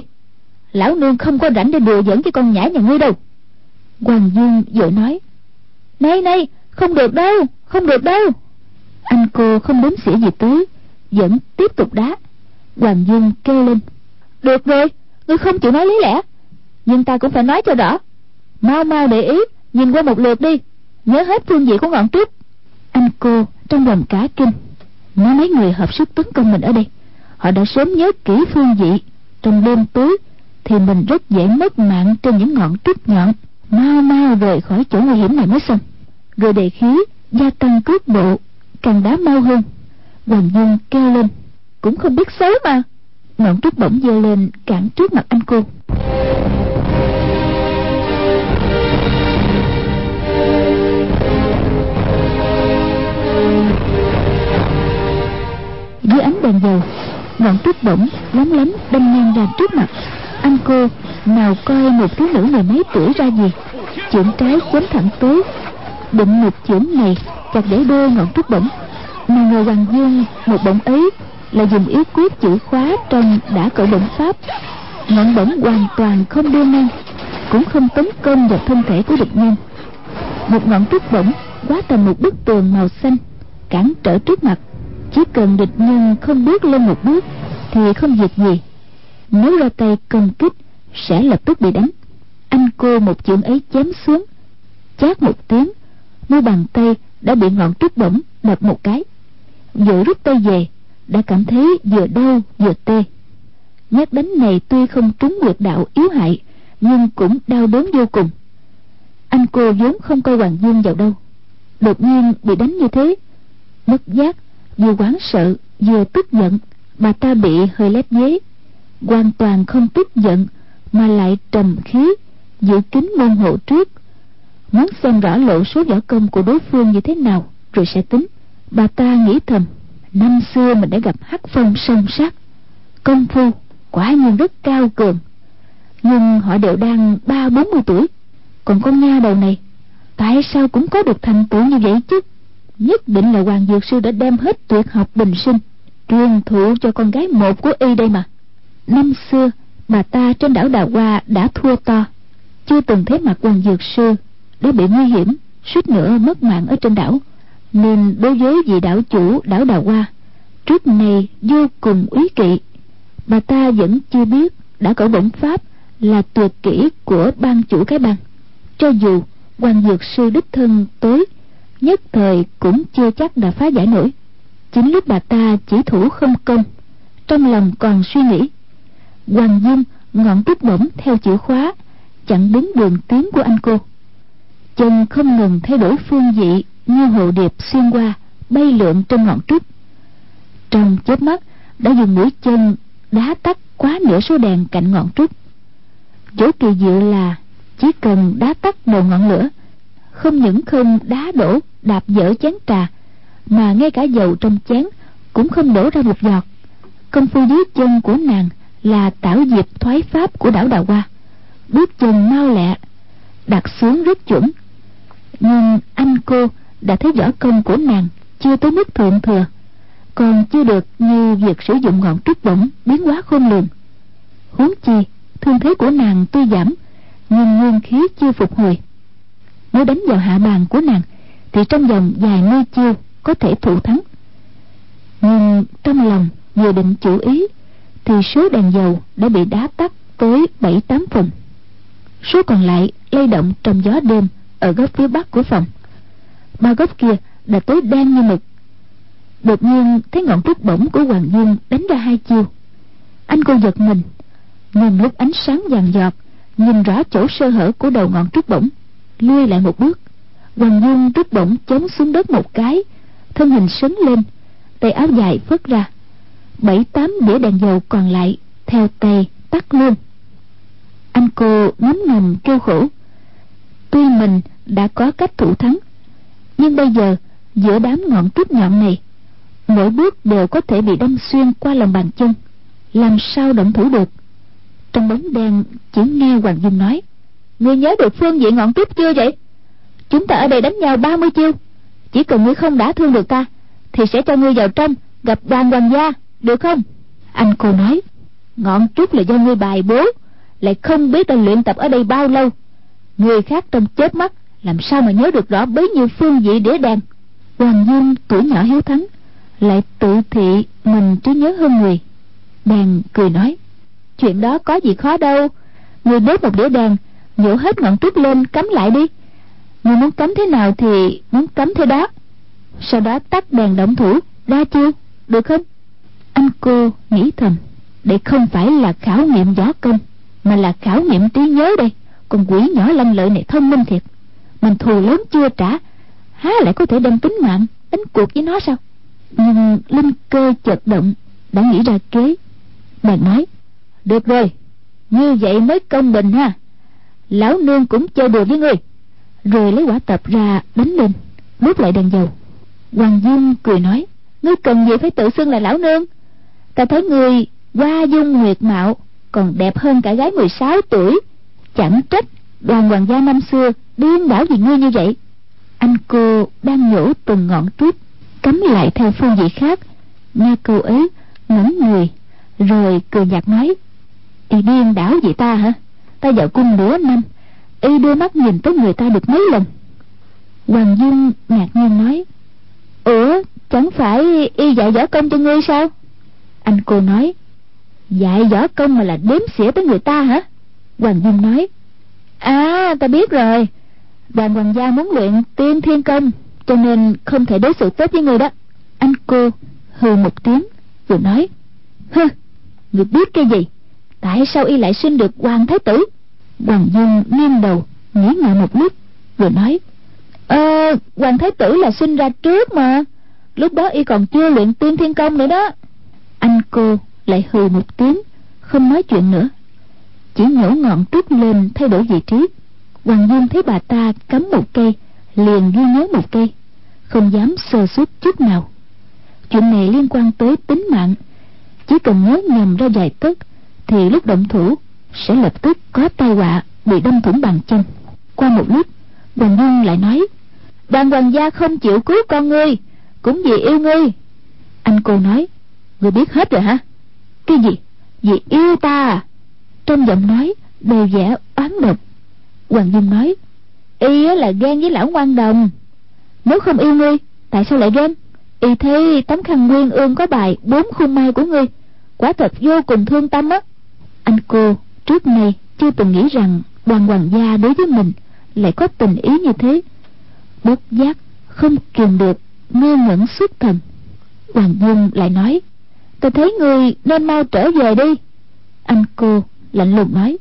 Lão nương không có rảnh để đùa dẫn cái con nhãi nhà ngươi đâu. Hoàng dương vội nói, này này, không được đâu, không được đâu. Anh cô không đếm xỉa gì tới, vẫn tiếp tục đá. Hoàng dương kêu lên, được rồi, ngươi không chịu nói lý lẽ, nhưng ta cũng phải nói cho rõ mau mau để ý, nhìn qua một lượt đi. Nhớ hết phương vị của ngọn trúc anh cô trong lòng cả kinh. Nếu mấy người hợp sức tấn công mình ở đây, họ đã sớm nhớ kỹ phương vị. Trong đêm tối, thì mình rất dễ mất mạng trên những ngọn trúc nhọn. Mau mau rời khỏi chỗ nguy hiểm này mới xong. Rồi đề khí gia tăng cước bộ, càng đá mau hơn. Hoàng dung kêu lên, cũng không biết xấu mà. Ngọn trúc bỗng giơ lên cản trước mặt anh cô. Dưới ánh đèn dầu, ngọn tuyết bổng lóng lánh đâm ngang ra trước mặt. Anh cô, nào coi một thiếu nữ mười mấy tuổi ra gì? Chưởng trái chém thẳng tới định một chưởng này chặt để đôi ngọn tuyết bổng mà người hoàng dương, một bổng ấy, là dùng yếu quyết chữ khóa trong đã cởi bổng pháp. Ngọn bổng hoàn toàn không đưa ngang cũng không tấn công vào thân thể của địch nhân. Một ngọn tuyết bổng quá thành một bức tường màu xanh, cản trở trước mặt chỉ cần địch nhân không bước lên một bước thì không việc gì. Nếu ra tay công kích, sẽ lập tức bị đánh. Anh cô một chưởng ấy chém xuống, chát một tiếng, mu bàn tay đã bị ngọn trúc bổng đập một cái. Vừa rút tay về, đã cảm thấy vừa đau vừa tê. Nhát đánh này tuy không trúng nguyệt đạo yếu hại, nhưng cũng đau đớn vô cùng. Anh cô vốn không coi hoàng dương vào đâu. Đột nhiên bị đánh như thế mất giác vừa hoảng sợ, vừa tức giận, bà ta bị hơi lép dế hoàn toàn không tức giận, mà lại trầm khí, giữ kín môn hộ trước. Muốn xem rõ lộ số võ công của đối phương như thế nào, rồi sẽ tính. Bà ta nghĩ thầm, năm xưa mình đã gặp hắc phong song sát. Công phu quả nhiên rất cao cường. Nhưng họ đều đang ba bốn mươi tuổi, còn con nha đầu này, tại sao cũng có được thành tựu như vậy chứ? Nhất định là hoàng dược sư đã đem hết tuyệt học bình sinh, truyền thụ cho con gái một của y đây mà. Năm xưa, bà ta trên đảo đào hoa đã thua to. Chưa từng thấy mặt hoàng dược sư đã bị nguy hiểm, suýt nữa mất mạng ở trên đảo. Nên đối với vị đảo chủ đảo đào hoa, trước này vô cùng ý kỵ, bà ta vẫn chưa biết đã cởi bổng pháp là tuyệt kỹ của ban chủ cái bang. Cho dù hoàng dược sư đích thân tới nhất thời cũng chưa chắc đã phá giải nổi. Chính lúc bà ta chỉ thủ không công, trong lòng còn suy nghĩ. Hoàng dung ngọn trúc bổng theo chữ khóa chặn đứng đường tiến của anh cô. Chân không ngừng thay đổi phương vị như hồ điệp xuyên qua, bay lượn trên ngọn trúc. Trong chớp mắt, đã dùng mũi chân đá tắt quá nửa số đèn cạnh ngọn trúc. Chỗ kỳ diệu là chỉ cần đá tắt đầu ngọn lửa không những không đá đổ, đạp dở chén trà, mà ngay cả dầu trong chén cũng không đổ ra một giọt. Công phu dưới chân của nàng là tảo diệp thoái pháp của đảo đào hoa. Bước chân mau lẹ, đặt xuống rất chuẩn. Nhưng anh cô đã thấy võ công của nàng chưa tới mức thượng thừa, còn chưa được như việc sử dụng ngọn trúc bổng biến hóa khôn lường. Huống chi, thương thế của nàng tuy giảm, nhưng nguyên khí chưa phục hồi nếu đánh vào hạ bàn của nàng, thì trong vòng vài mươi chiêu có thể thủ thắng. Nhưng trong lòng vừa định chủ ý, thì số đèn dầu đã bị đá tắt tới bảy tám phần. Số còn lại lay động trong gió đêm ở góc phía bắc của phòng. Ba góc kia đã tối đen như mực. Đột nhiên thấy ngọn trúc bổng của hoàng dương đánh ra hai chiêu. Anh cô giật mình, nhưng lúc ánh sáng vàng giọt, nhìn rõ chỗ sơ hở của đầu ngọn trúc bổng lui lại một bước. Hoàng dung trúc bổng chống xuống đất một cái, thân hình sấn lên, tay áo dài phất ra. Bảy tám đĩa đèn dầu còn lại theo tay tắt luôn. Anh cô ngấm ngầm kêu khổ. Tuy mình đã có cách thủ thắng, nhưng bây giờ giữa đám ngọn tuyết nhọn này, mỗi bước đều có thể bị đâm xuyên qua lòng bàn chân, làm sao động thủ được? Trong bóng đen chỉ nghe hoàng dung nói ngươi nhớ được phương diện ngọn trúc chưa vậy? Chúng ta ở đây đánh nhau ba mươi chiêu. Chỉ cần ngươi không đã thương được ta, thì sẽ cho ngươi vào trong, gặp đoàn hoàng gia, được không? Anh cô nói, ngọn trúc là do ngươi bài bố, lại không biết ta luyện tập ở đây bao lâu. Người khác trong chết mắt, làm sao mà nhớ được rõ bấy nhiêu phương vị đĩa đèn hoàng dung tuổi nhỏ hiếu thắng, lại tự thị mình trí nhớ hơn người. Bèn cười nói, chuyện đó có gì khó đâu. Người đốt một đĩa đèn nhổ hết ngọn trúc lên, cắm lại đi. Người muốn cắm thế nào thì muốn cắm thế đó. Sau đó tắt đèn động thủ. Ra chiêu được không? Anh cô nghĩ thầm. Đây không phải là khảo nghiệm võ công, mà là khảo nghiệm trí nhớ đây. Con quỷ nhỏ lanh lợi này thông minh thiệt. Mình thù lớn chưa trả, há lại có thể đem tính mạng, đánh cuộc với nó sao? Nhưng linh cơ chợt động, đã nghĩ ra kế. Bà nói, được rồi, như vậy mới công bình ha lão nương cũng chơi đùa với ngươi. Rồi lấy quả tập ra đánh lên đốt lại đèn dầu. Hoàng dung cười nói ngươi cần gì phải tự xưng là lão nương? Ta thấy ngươi qua dung nguyệt mạo còn đẹp hơn cả gái 16 tuổi. Chẳng trách đoàn hoàng gia năm xưa điên đảo vì ngươi như vậy. Anh cô đang nhổ từng ngọn trúc, cắm lại theo phương vị khác. Nghe câu ấy ngẩng người rồi cười nhạt nói thì điên đảo vì ta hả? Ta vào cung nửa năm y đưa mắt nhìn tới người ta được mấy lần. Hoàng dung ngạc nhiên nói ủa chẳng phải y dạy võ công cho ngươi sao? Anh cô nói dạy võ công mà là đếm xỉa tới người ta hả? Hoàng dung nói à ta biết rồi. Đoàn hoàng gia muốn luyện tiên thiên công cho nên không thể đối xử tốt với người đó. Anh cô hừ một tiếng rồi nói Hừ, người biết cái gì? Tại sao y lại sinh được hoàng thái tử? Hoàng dung nghiêng đầu, nghĩ ngợi một lúc, rồi nói ờ hoàng thái tử là sinh ra trước mà. Lúc đó y còn chưa luyện tiên thiên công nữa đó. Anh cô lại hừ một tiếng, không nói chuyện nữa. Chỉ nhổ ngọn trúc lên thay đổi vị trí. Hoàng dung thấy bà ta cắm một cây, liền ghi nhớ một cây, không dám sơ suất chút nào. Chuyện này liên quan tới tính mạng. Chỉ cần nhớ nhầm ra vài tấc thì lúc động thủ sẽ lập tức có tai họa bị đâm thủng bàn chân. Qua một lúc, hoàng dung lại nói, đoàn hoàng gia không chịu cứu con ngươi, cũng vì yêu ngươi. Anh cô nói, ngươi biết hết rồi hả? Cái gì? Vì yêu ta à? Trong giọng nói đều vẻ oán độc, hoàng dung nói, y là ghen với lão quan đồng. Nếu không yêu ngươi, tại sao lại ghen? Y thấy tấm khăn nguyên ương có bài bốn khung mai của ngươi, quả thật vô cùng thương tâm á. Anh cô trước nay, chưa từng nghĩ rằng đoàn hoàng gia đối với mình lại có tình ý như thế. Bất giác không kìm được ngơ ngẩn xuất thần. Hoàng dung lại nói, tôi thấy người nên mau trở về đi. Anh cô lạnh lùng nói,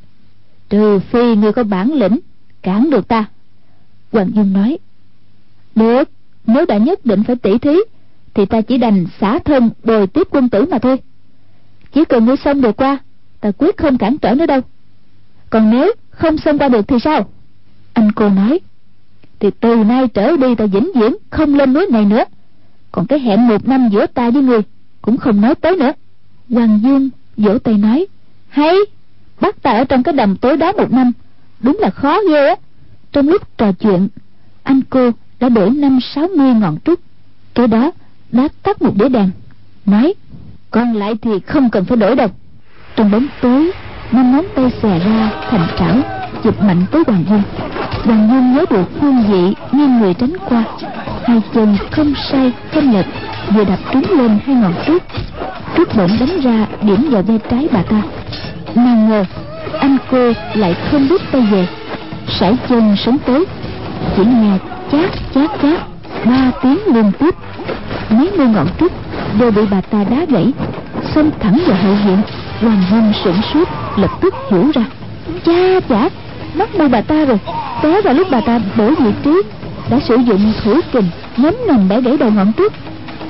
trừ phi ngươi có bản lĩnh, cản được ta. Hoàng dung nói, được, nếu đã nhất định phải tỉ thí, thì ta chỉ đành xả thân bồi tiếp quân tử mà thôi. Chỉ cần ngươi xong được qua ta quyết không cản trở nữa đâu. Còn nếu không xông qua được thì sao? Anh cô nói. Thì từ nay trở đi ta vĩnh viễn không lên núi này nữa. Còn cái hẹn một năm giữa ta với người cũng không nói tới nữa. Hoàng dương vỗ tay nói. Hay, bắt ta ở trong cái đầm tối đó một năm. Đúng là khó ghê á. Trong lúc trò chuyện, anh cô đã đổi năm sáu mươi ngọn trúc. Kế đó đã tắt một đĩa đèn, nói, còn lại thì không cần phải đổi đâu trong bóng tối năm ngón tay xòe ra, thành trảo, chụp mạnh tới hoàng dung. Hoàng dung nhớ được hương vị nghiêng người tránh qua. Hai chân không sai, không lệch, vừa đập trúng lên hai ngọn trước. Trước bỗng đánh ra điểm vào bên trái bà ta. Nào ngờ, anh cô lại không rút tay về. Sải chân sống tới. Chỉ nghe chát chát chát, ba tiếng liên tiếp. Mấy mươi ngọn trúc đều bị bà ta đá gãy, xông thẳng vào hậu viện hoàng dung sửng sốt, lập tức hiểu ra. Cha chả mắt mù bà ta rồi. Té vào lúc bà ta đổi vị trí, đã sử dụng thủ kình, nhắm nằm để gãy đầu ngọn tuyết.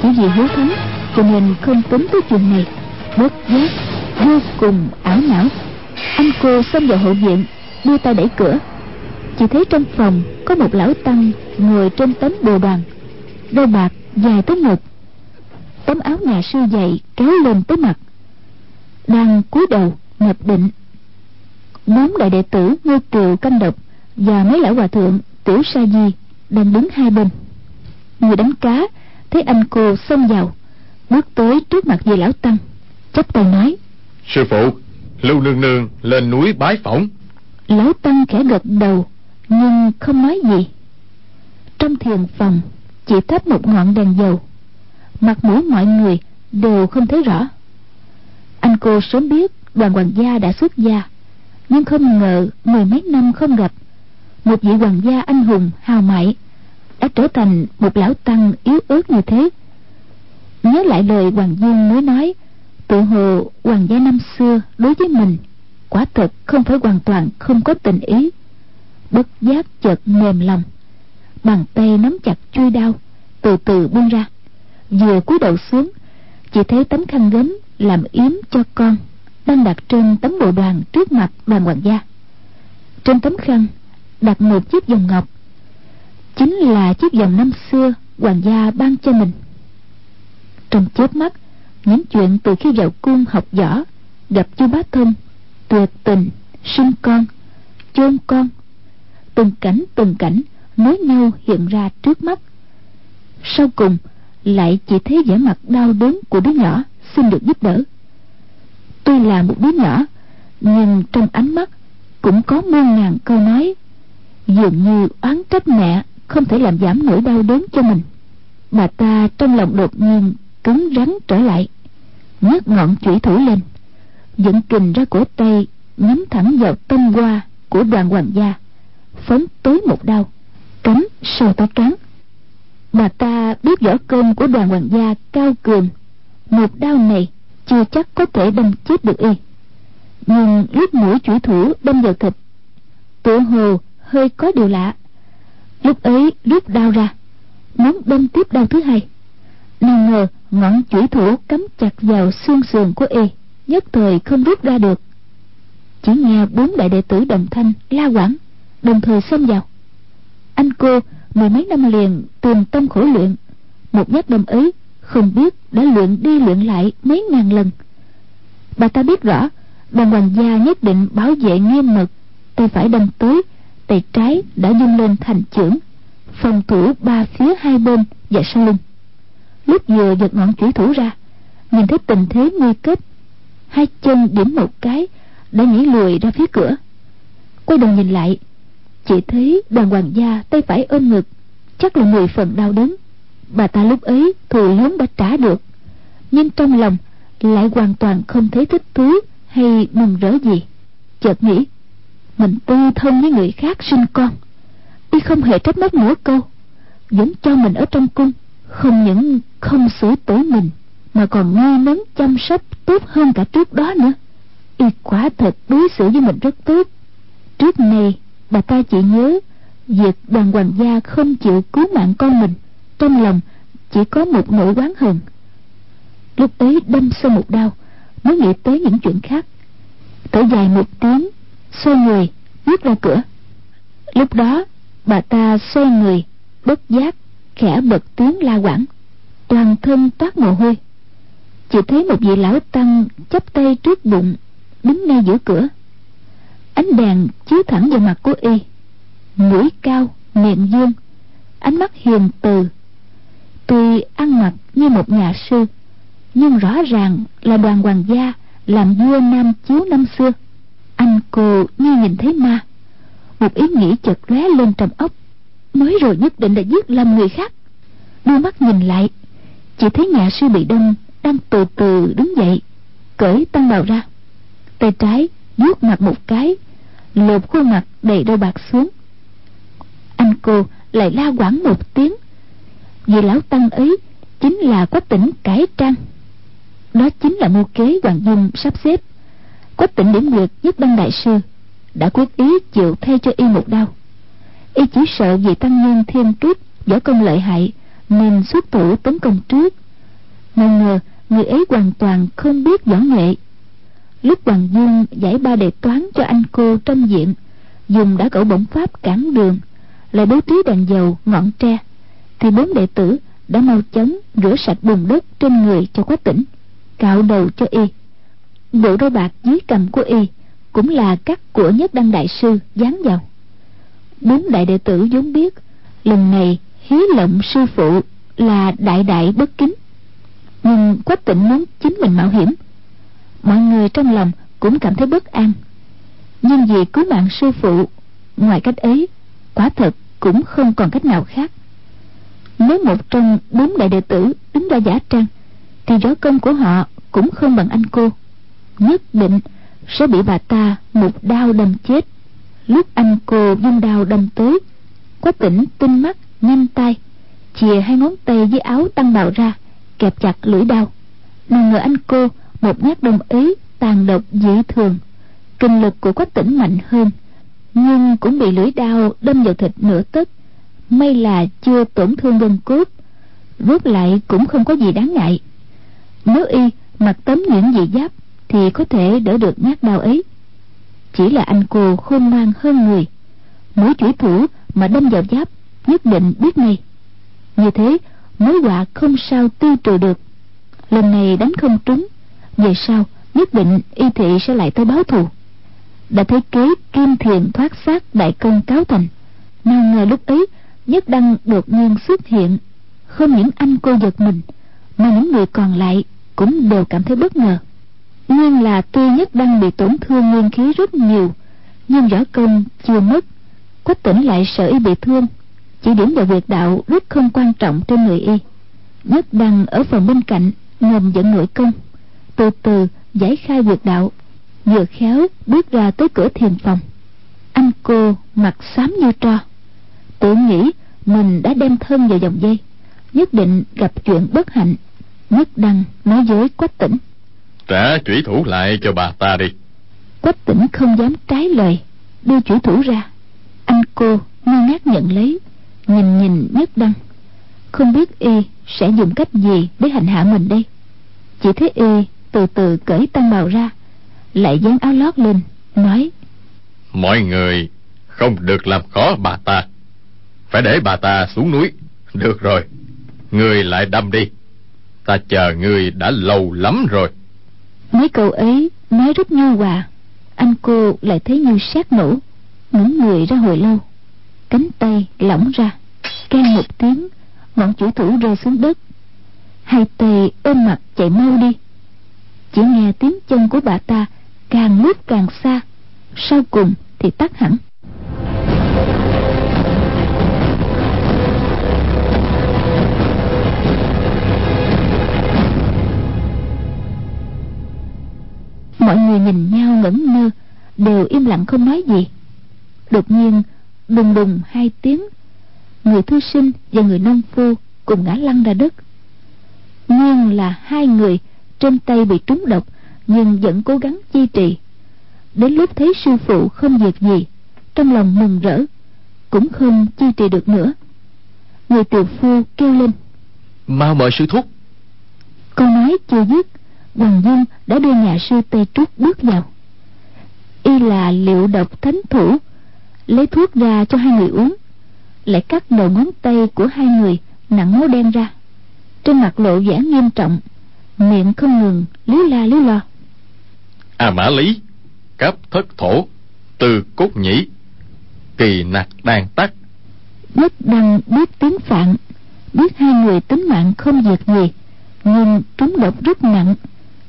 chỉ vì hiếu thắng, cho nên không tính tới chuyện này. Bất giác, vô cùng ảo não. Anh cô xông vào hậu viện, đưa tay đẩy cửa. Chỉ thấy trong phòng có một lão tăng ngồi trên tấm bồ đoàn đôi bạc dài tới ngực tấm áo nhà sư dày kéo lên tới mặt đang cúi đầu nhập định. Bốn đại đệ tử ngô kiều canh độc và mấy lão hòa thượng tiểu sa di đang đứng hai bên. Người đánh cá thấy anh cô xông vào bước tới trước mặt vị lão tăng chắp tay nói sư phụ lưu nương nương lên núi bái phỏng. Lão tăng khẽ gật đầu nhưng không nói gì. Trong thiền phòng chỉ thắp một ngọn đèn dầu mặt mũi mọi người đều không thấy rõ anh cô sớm biết đoàn hoàng gia đã xuất gia, nhưng không ngờ mười mấy năm không gặp. Một vị hoàng gia anh hùng, hào mại đã trở thành một lão tăng yếu ớt như thế. Nhớ lại lời hoàng dương mới nói, tự hồ hoàng gia năm xưa đối với mình, quả thật không phải hoàn toàn không có tình ý. Bất giác chợt mềm lòng, bàn tay nắm chặt chui đao từ từ buông ra, vừa cúi đầu xuống, chỉ thấy tấm khăn gấm làm yếm cho con đang đặt trên tấm bộ đoàn trước mặt đoàn hoàng gia. Trên tấm khăn đặt một chiếc vòng ngọc. Chính là chiếc vòng năm xưa hoàng gia ban cho mình. Trong chớp mắt, những chuyện từ khi vào cung học võ, gặp chu bá thông, tuyệt tình, sinh con, chôn con, từng cảnh từng cảnh nối nhau hiện ra trước mắt. Sau cùng, lại chỉ thấy vẻ mặt đau đớn của đứa nhỏ xin được giúp đỡ. Tuy là một đứa nhỏ, nhưng trong ánh mắt cũng có muôn ngàn câu nói, dường như oán trách mẹ không thể làm giảm nỗi đau đớn cho mình. Bà ta trong lòng đột nhiên cứng rắn trở lại, nhấc ngọn chủy thủ lên dẫn kình ra cổ tay, nhắm thẳng vào tâm hoa của đoàn hoàng gia, phóng tới một đao, cắm sau tay cán bà ta biết võ công của đoàn hoàng gia cao cường một đao này chưa chắc có thể đâm chết được y. Nhưng lúc mũi chủy thủ đâm vào thịt, tựa hồ hơi có điều lạ. Lúc ấy rút đao ra, muốn đâm tiếp đao thứ hai. Nào ngờ ngọn chủy thủ cắm chặt vào xương sườn của y, nhất thời không rút ra được. Chỉ nghe bốn đại đệ tử đồng thanh la quảng, đồng thời xông vào. Anh cô mười mấy năm liền tìm tâm khổ luyện, một nhát đâm ấy không biết đã luyện đi luyện lại mấy ngàn lần. Bà ta biết rõ đoàn hoàng gia nhất định bảo vệ nghiêm mật, tay phải đâm tới, tay trái đã dung lên thành chưởng, phòng thủ ba phía hai bên và sau lưng. Lúc vừa giật ngọn chủy thủ ra, nhìn thấy tình thế nguy cấp hai chân điểm một cái đã nhảy lùi ra phía cửa. Quay đầu nhìn lại, chỉ thấy đoàn hoàng gia tay phải ôm ngực, chắc là mười phần đau đớn bà ta lúc ấy thù lớn đã trả được. Nhưng trong lòng lại hoàn toàn không thấy thích thú hay mừng rỡ gì. Chợt nghĩ, mình tư thân với người khác sinh con. Y không hề trách móc nửa câu, vẫn cho mình ở trong cung, không những không sửa tử mình, mà còn nuôi nấng chăm sóc tốt hơn cả trước đó nữa. Y quả thật đối xử với mình rất tốt. Trước này, bà ta chỉ nhớ việc đoàn hoàng gia không chịu cứu mạng con mình trong lòng, chỉ có một nỗi oán hờn lúc ấy đâm sâu một đau, mới nghĩ tới những chuyện khác. Thở dài một tiếng, xoay người, bước ra cửa. Lúc đó, bà ta xoay người, bất giác, khẽ bật tiếng la quảng. Toàn thân toát mồ hôi. Chỉ thấy một vị lão tăng chắp tay trước bụng, đứng ngay giữa cửa. Ánh đèn chiếu thẳng vào mặt của y. Mũi cao, miệng dương, ánh mắt hiền từ tuy ăn mặc như một nhà sư, nhưng rõ ràng là đoàn hoàng gia làm vua nam chiếu năm xưa. Anh cô như nhìn thấy ma. Một ý nghĩ chợt lóe lên trong óc. Mới rồi nhất định đã giết lầm người khác. Đưa mắt nhìn lại, chỉ thấy nhà sư bị đông đang từ từ đứng dậy, cởi tăng bào ra. Tay trái vuốt mặt một cái, lột khuôn mặt đầy đau bạc xuống. Anh cô lại la quảng một tiếng vì lão tăng ấy chính là quách tỉnh cải trang. Đó chính là mưu kế hoàng dung sắp xếp. Quách tỉnh điểm nguyệt nhất đăng đại sư, đã quyết ý chịu thay cho y một đau. Y chỉ sợ vì tăng nhân thêm kiếp võ công lợi hại, nên xuất thủ tấn công trước. Nào ngờ người ấy hoàn toàn không biết võ nghệ. Lúc hoàng dung giải ba đề toán cho anh cô trong diện dùng đã cẩu bổng pháp cản đường, lại bố trí đèn dầu ngọn tre thì bốn đệ tử đã mau chóng rửa sạch bùn đất trên người cho quách tỉnh cạo đầu cho y. Bộ đôi bạc dưới cầm của y cũng là cắt của nhất đăng đại sư dán vào. Bốn đại đệ tử vốn biết lần này hí lộng sư phụ là đại đại bất kính. Nhưng quách tỉnh muốn chính mình mạo hiểm. Mọi người trong lòng cũng cảm thấy bất an. Nhưng vì cứu mạng sư phụ, ngoài cách ấy, quả thật cũng không còn cách nào khác nếu một trong bốn đại đệ tử đứng ra giả trang, thì võ công của họ cũng không bằng anh cô. Nhất định sẽ bị bà ta một đao đâm chết. Lúc anh cô vung đao đâm tới, quách tỉnh tinh mắt, nhanh tay, chìa hai ngón tay dưới áo tăng bào ra, kẹp chặt lưỡi đao. Nào ngờ anh cô một nhát đồng ấy tàn độc dị thường. Kinh lực của quách tỉnh mạnh hơn, nhưng cũng bị lưỡi đao đâm vào thịt nửa tấc may là chưa tổn thương gân cốt, rút lại cũng không có gì đáng ngại. Nếu y mặc tấm nhuyễn dị giáp thì có thể đỡ được nhát đau ấy. Chỉ là anh cô khôn ngoan hơn người mũi chuỗi thủ mà đâm vào giáp nhất định biết ngay. Như thế, mối họa không sao tiêu trừ được. Lần này đánh không trúng, về sau nhất định y thị sẽ lại tới báo thù. Đã thấy kế kim thiền thoát xác đại công cáo thành, nào ngờ lúc ấy nhất đăng đột nhiên xuất hiện. Không những anh cô giật mình, mà những người còn lại cũng đều cảm thấy bất ngờ. Nguyên là tuy nhất đăng bị tổn thương nguyên khí rất nhiều, nhưng võ công chưa mất. Quách tỉnh lại sợ y bị thương. Chỉ điểm vào việc đạo rất không quan trọng trên người y. Nhất đăng ở phòng bên cạnh ngầm dẫn nội công, từ từ giải khai việc đạo, vừa khéo bước ra tới cửa thiền phòng. Anh cô mặt xám như tro tự nghĩ mình đã đem thân vào dòng dây nhất định gặp chuyện bất hạnh. Nhất đăng nói với quách tỉnh. Trả chủy thủ lại cho bà ta đi. Quách tỉnh không dám trái lời đưa chủy thủ ra. Anh cô ngơ ngác nhận lấy nhìn nhìn nhất đăng. Không biết y sẽ dùng cách gì để hành hạ mình đây. Chỉ thấy y từ từ cởi tăng bào ra lại dán áo lót lên nói mọi người không được làm khó bà ta phải để bà ta xuống núi. Được rồi, người lại đâm đi. Ta chờ người đã lâu lắm rồi. Mấy câu ấy nói rất nhu hòa. Anh cô lại thấy như sát nổ ngẩng người ra hồi lâu. Cánh tay lỏng ra keng một tiếng, ngọn chủ thủ rơi xuống đất. Hai tay ôm mặt chạy mau đi. Chỉ nghe tiếng chân của bà ta càng lúc càng xa. Sau cùng thì tắt hẳn. Mọi người nhìn nhau ngẩn ngơ đều im lặng không nói gì. Đột nhiên đùng đùng hai tiếng người thư sinh và người nông phu cùng ngã lăn ra đất. Nhưng là hai người trên tay bị trúng độc nhưng vẫn cố gắng chi trì. Đến lúc thấy sư phụ không việc gì trong lòng mừng rỡ cũng không chi trì được nữa. Người tiểu phu kêu lên mau mời sư thúc. Câu nói chưa dứt hoàng dung đã đưa nhà sư tây trúc bước vào. Y là liệu độc thánh thủ lấy thuốc ra cho hai người uống lại cắt đầu ngón tay của hai người nặng máu đen ra. Trên mặt lộ vẻ nghiêm trọng miệng không ngừng líu la líu lo. A à mã lý cấp thất thổ từ cốt nhĩ kỳ nặc đàn tắc. Nhất đăng biết tiếng phạn biết hai người tính mạng không việc gì nhưng trúng độc rất nặng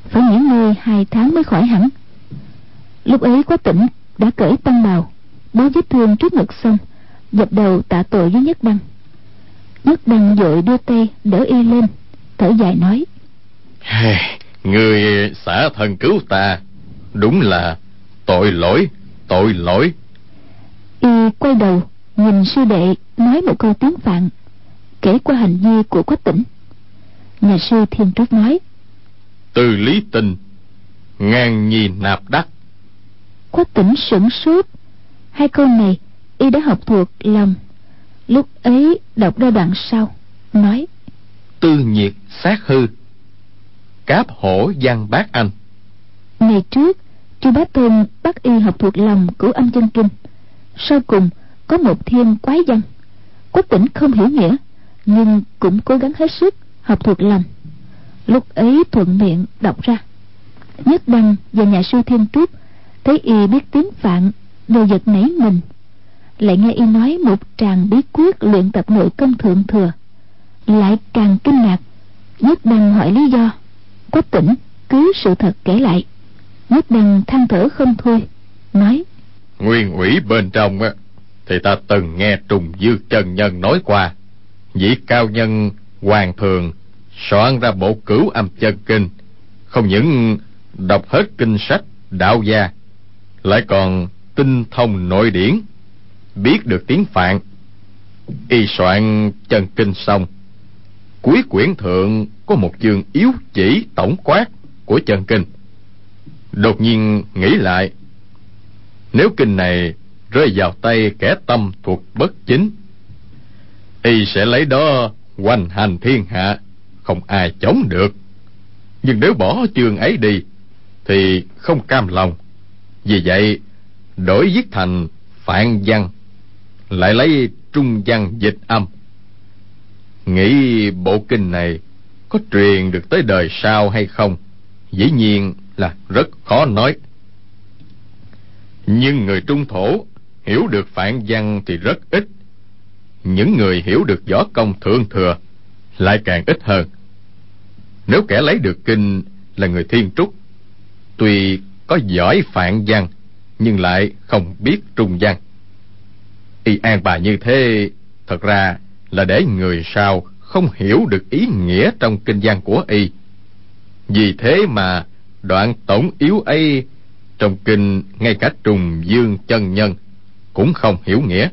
phải nghỉ ngơi hai tháng mới khỏi hẳn. Lúc ấy quá tỉnh đã cởi tăng bào bó vết thương trước ngực xong dập đầu tạ tội với nhất đăng. Nhất đăng vội đưa tay đỡ y lên thở dài nói người xả thân cứu ta đúng là tội lỗi tội lỗi. Y quay đầu nhìn sư đệ nói một câu tiếng phạn kể qua hành vi của quách tỉnh. Nhà sư thiên trúc nói từ lý tình ngang nhi nạp đắc. Quách tỉnh sửng sốt hai câu này y đã học thuộc lòng. Lúc ấy đọc ra đoạn sau nói tư nhiệt sát hư cáp hổ văn bác anh. Ngày trước chu bá tôn bắt y học thuộc lòng của âm chân kinh. Sau cùng có một thiên quái văn. Quách tỉnh không hiểu nghĩa nhưng cũng cố gắng hết sức học thuộc lòng lúc ấy thuận miệng đọc ra. Nhất đăng và nhà sư thiên trúc thấy y biết tiếng phạn, đều giật nảy mình. Lại nghe y nói một tràng bí quyết luyện tập nội công thượng thừa. Lại càng kinh ngạc, nhất đăng hỏi lý do. Quách tỉnh, cứ sự thật kể lại. Nhất đăng than thở không thôi, nói. Nguyên ủy bên trong á, thì ta từng nghe trùng dư chân nhân nói qua. Vị cao nhân hoàng thường soạn ra bộ cửu âm chân kinh. Không những đọc hết kinh sách, đạo gia, lại còn tinh thông nội điển, biết được tiếng phạn. Y soạn chân kinh xong, cuối quyển thượng có một chương yếu chỉ tổng quát của chân kinh. Đột nhiên nghĩ lại, nếu kinh này rơi vào tay kẻ tâm thuộc bất chính, y sẽ lấy đó hoành hành thiên hạ không ai chống được. Nhưng nếu bỏ chương ấy đi, thì không cam lòng. Vì vậy, đổi viết thành phạn văn, lại lấy trung văn dịch âm. Nghĩ bộ kinh này có truyền được tới đời sau hay không, dĩ nhiên là rất khó nói. Nhưng người trung thổ hiểu được phạn văn thì rất ít. Những người hiểu được võ công thượng thừa lại càng ít hơn. Nếu kẻ lấy được kinh là người thiên trúc, tuy có giỏi phạn văn, nhưng lại không biết trung văn. Y an bà như thế, thật ra là để người sau không hiểu được ý nghĩa trong kinh văn của y. Vì thế mà đoạn tổng yếu ấy trong kinh ngay cả trùng dương chân nhân cũng không hiểu nghĩa.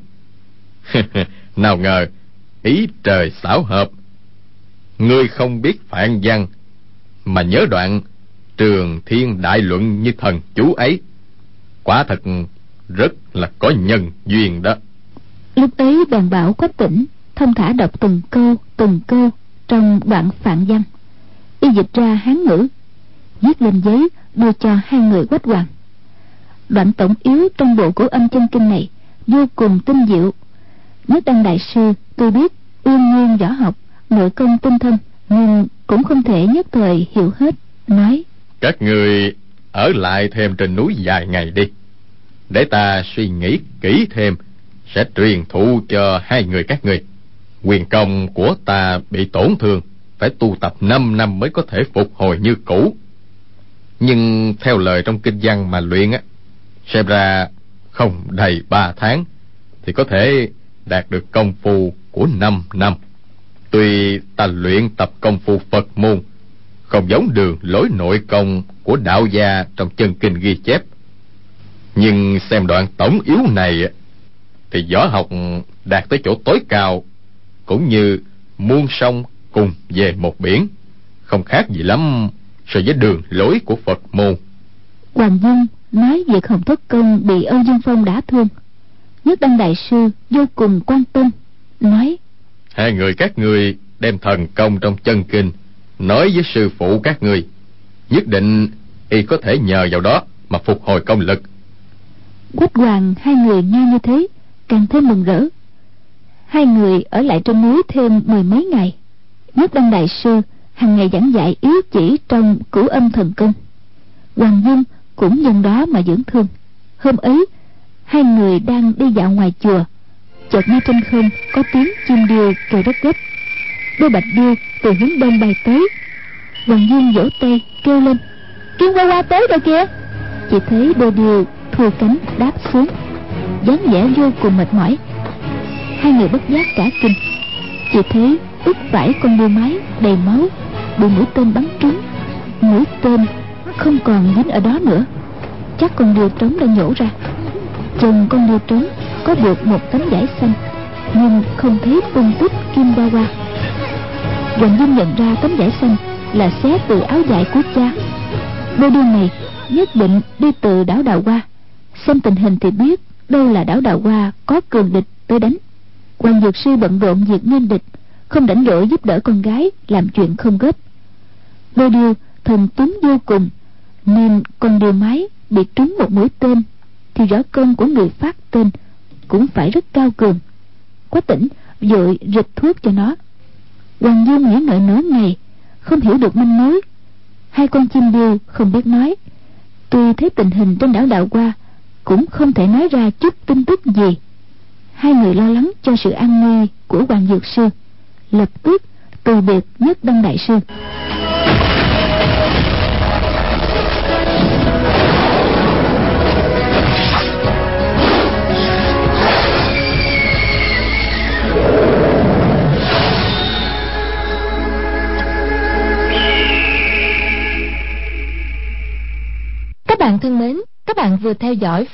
Nào ngờ, ý trời xảo hợp ngươi không biết phạn văn, mà nhớ đoạn trường thiên đại luận như thần chú ấy. Quả thật rất là có nhân duyên đó. Lúc ấy bèn bảo quách tỉnh thông thả đọc từng câu từng câu trong đoạn phạn văn. Y dịch ra hán ngữ, viết lên giấy đưa cho hai người quách hoàng. Đoạn tổng yếu trong bộ của âm chân kinh này vô cùng tinh diệu. Nhất đăng đại sư, tôi biết uyên nguyên võ học nội công tinh thân nhưng cũng không thể nhất thời hiểu hết, nói. Các người ở lại thêm trên núi vài ngày đi. Để ta suy nghĩ kỹ thêm, sẽ truyền thụ cho hai người các người. Quyền công của ta bị tổn thương, phải tu tập năm năm mới có thể phục hồi như cũ. Nhưng theo lời trong kinh văn mà luyện á, xem ra không đầy ba tháng, thì có thể đạt được công phu của năm năm tuy ta luyện tập công phu phật môn, không giống đường lối nội công của đạo gia trong chân kinh ghi chép. Nhưng xem đoạn tổng yếu này, thì võ học đạt tới chỗ tối cao, cũng như muôn sông cùng về một biển, không khác gì lắm so với đường lối của phật môn. Hoàng dung nói việc hồng thất công bị âu dương phong đã thương. Nhất đăng đại sư vô cùng quan tâm, nói hai người các người đem thần công trong chân kinh, nói với sư phụ các người nhất định y có thể nhờ vào đó mà phục hồi công lực. Quách hoàng, hai người nghe như thế, càng thêm mừng rỡ. Hai người ở lại trên núi thêm mười mấy ngày. Nhất đăng đại sư hàng ngày giảng dạy yếu chỉ trong cửu âm thần công. Hoàng dung cũng nhân đó mà dưỡng thương. Hôm ấy, hai người đang đi dạo ngoài chùa chợt nghe trên không có tiếng chim điêu kêu rất gấp. Đôi bạch điêu từ hướng đông bay tới, hoàng dương vỗ tay kêu lên, kim qua qua tới rồi kìa. Chỉ thấy đôi điêu thua cánh đáp xuống, dáng vẻ vô cùng mệt mỏi. Hai người bất giác cả kinh. Chỉ thấy úp vải con điêu máy đầy máu, bị mũi tên bắn trúng. Mũi tên không còn dính ở đó nữa. Chắc con điêu trống đã nhổ ra. Chân con điêu trống có được một tấm vải xanh, nhưng không thấy tung tích kim ba qua hoàng dung nhận ra tấm vải xanh là xé từ áo dài của cha. Đôi điêu này nhất định đi từ đảo đào hoa. Xem tình hình thì biết đâu là đảo đào hoa có cường địch tới đánh. Hoàng dược sư bận rộn việc nên địch, không rảnh rỗi giúp đỡ con gái làm chuyện không gấp. Đôi điều thần tuấn vô cùng, nên con điều máy bị trúng một mũi tên thì rõ cơn của người phát tên cũng phải rất cao cường. Quá tỉnh vội rịch thuốc cho nó. Hoàng dương nghĩ ngợi nửa ngày, không hiểu được manh mối. Hai con chim điêu không biết nói. Tuy thấy tình hình trên đảo đạo qua cũng không thể nói ra chút tin tức gì. Hai người lo lắng cho sự an nguy của hoàng dược sư, lập tức từ biệt nhất đăng đại sư. Các bạn thân mến, các bạn vừa theo dõi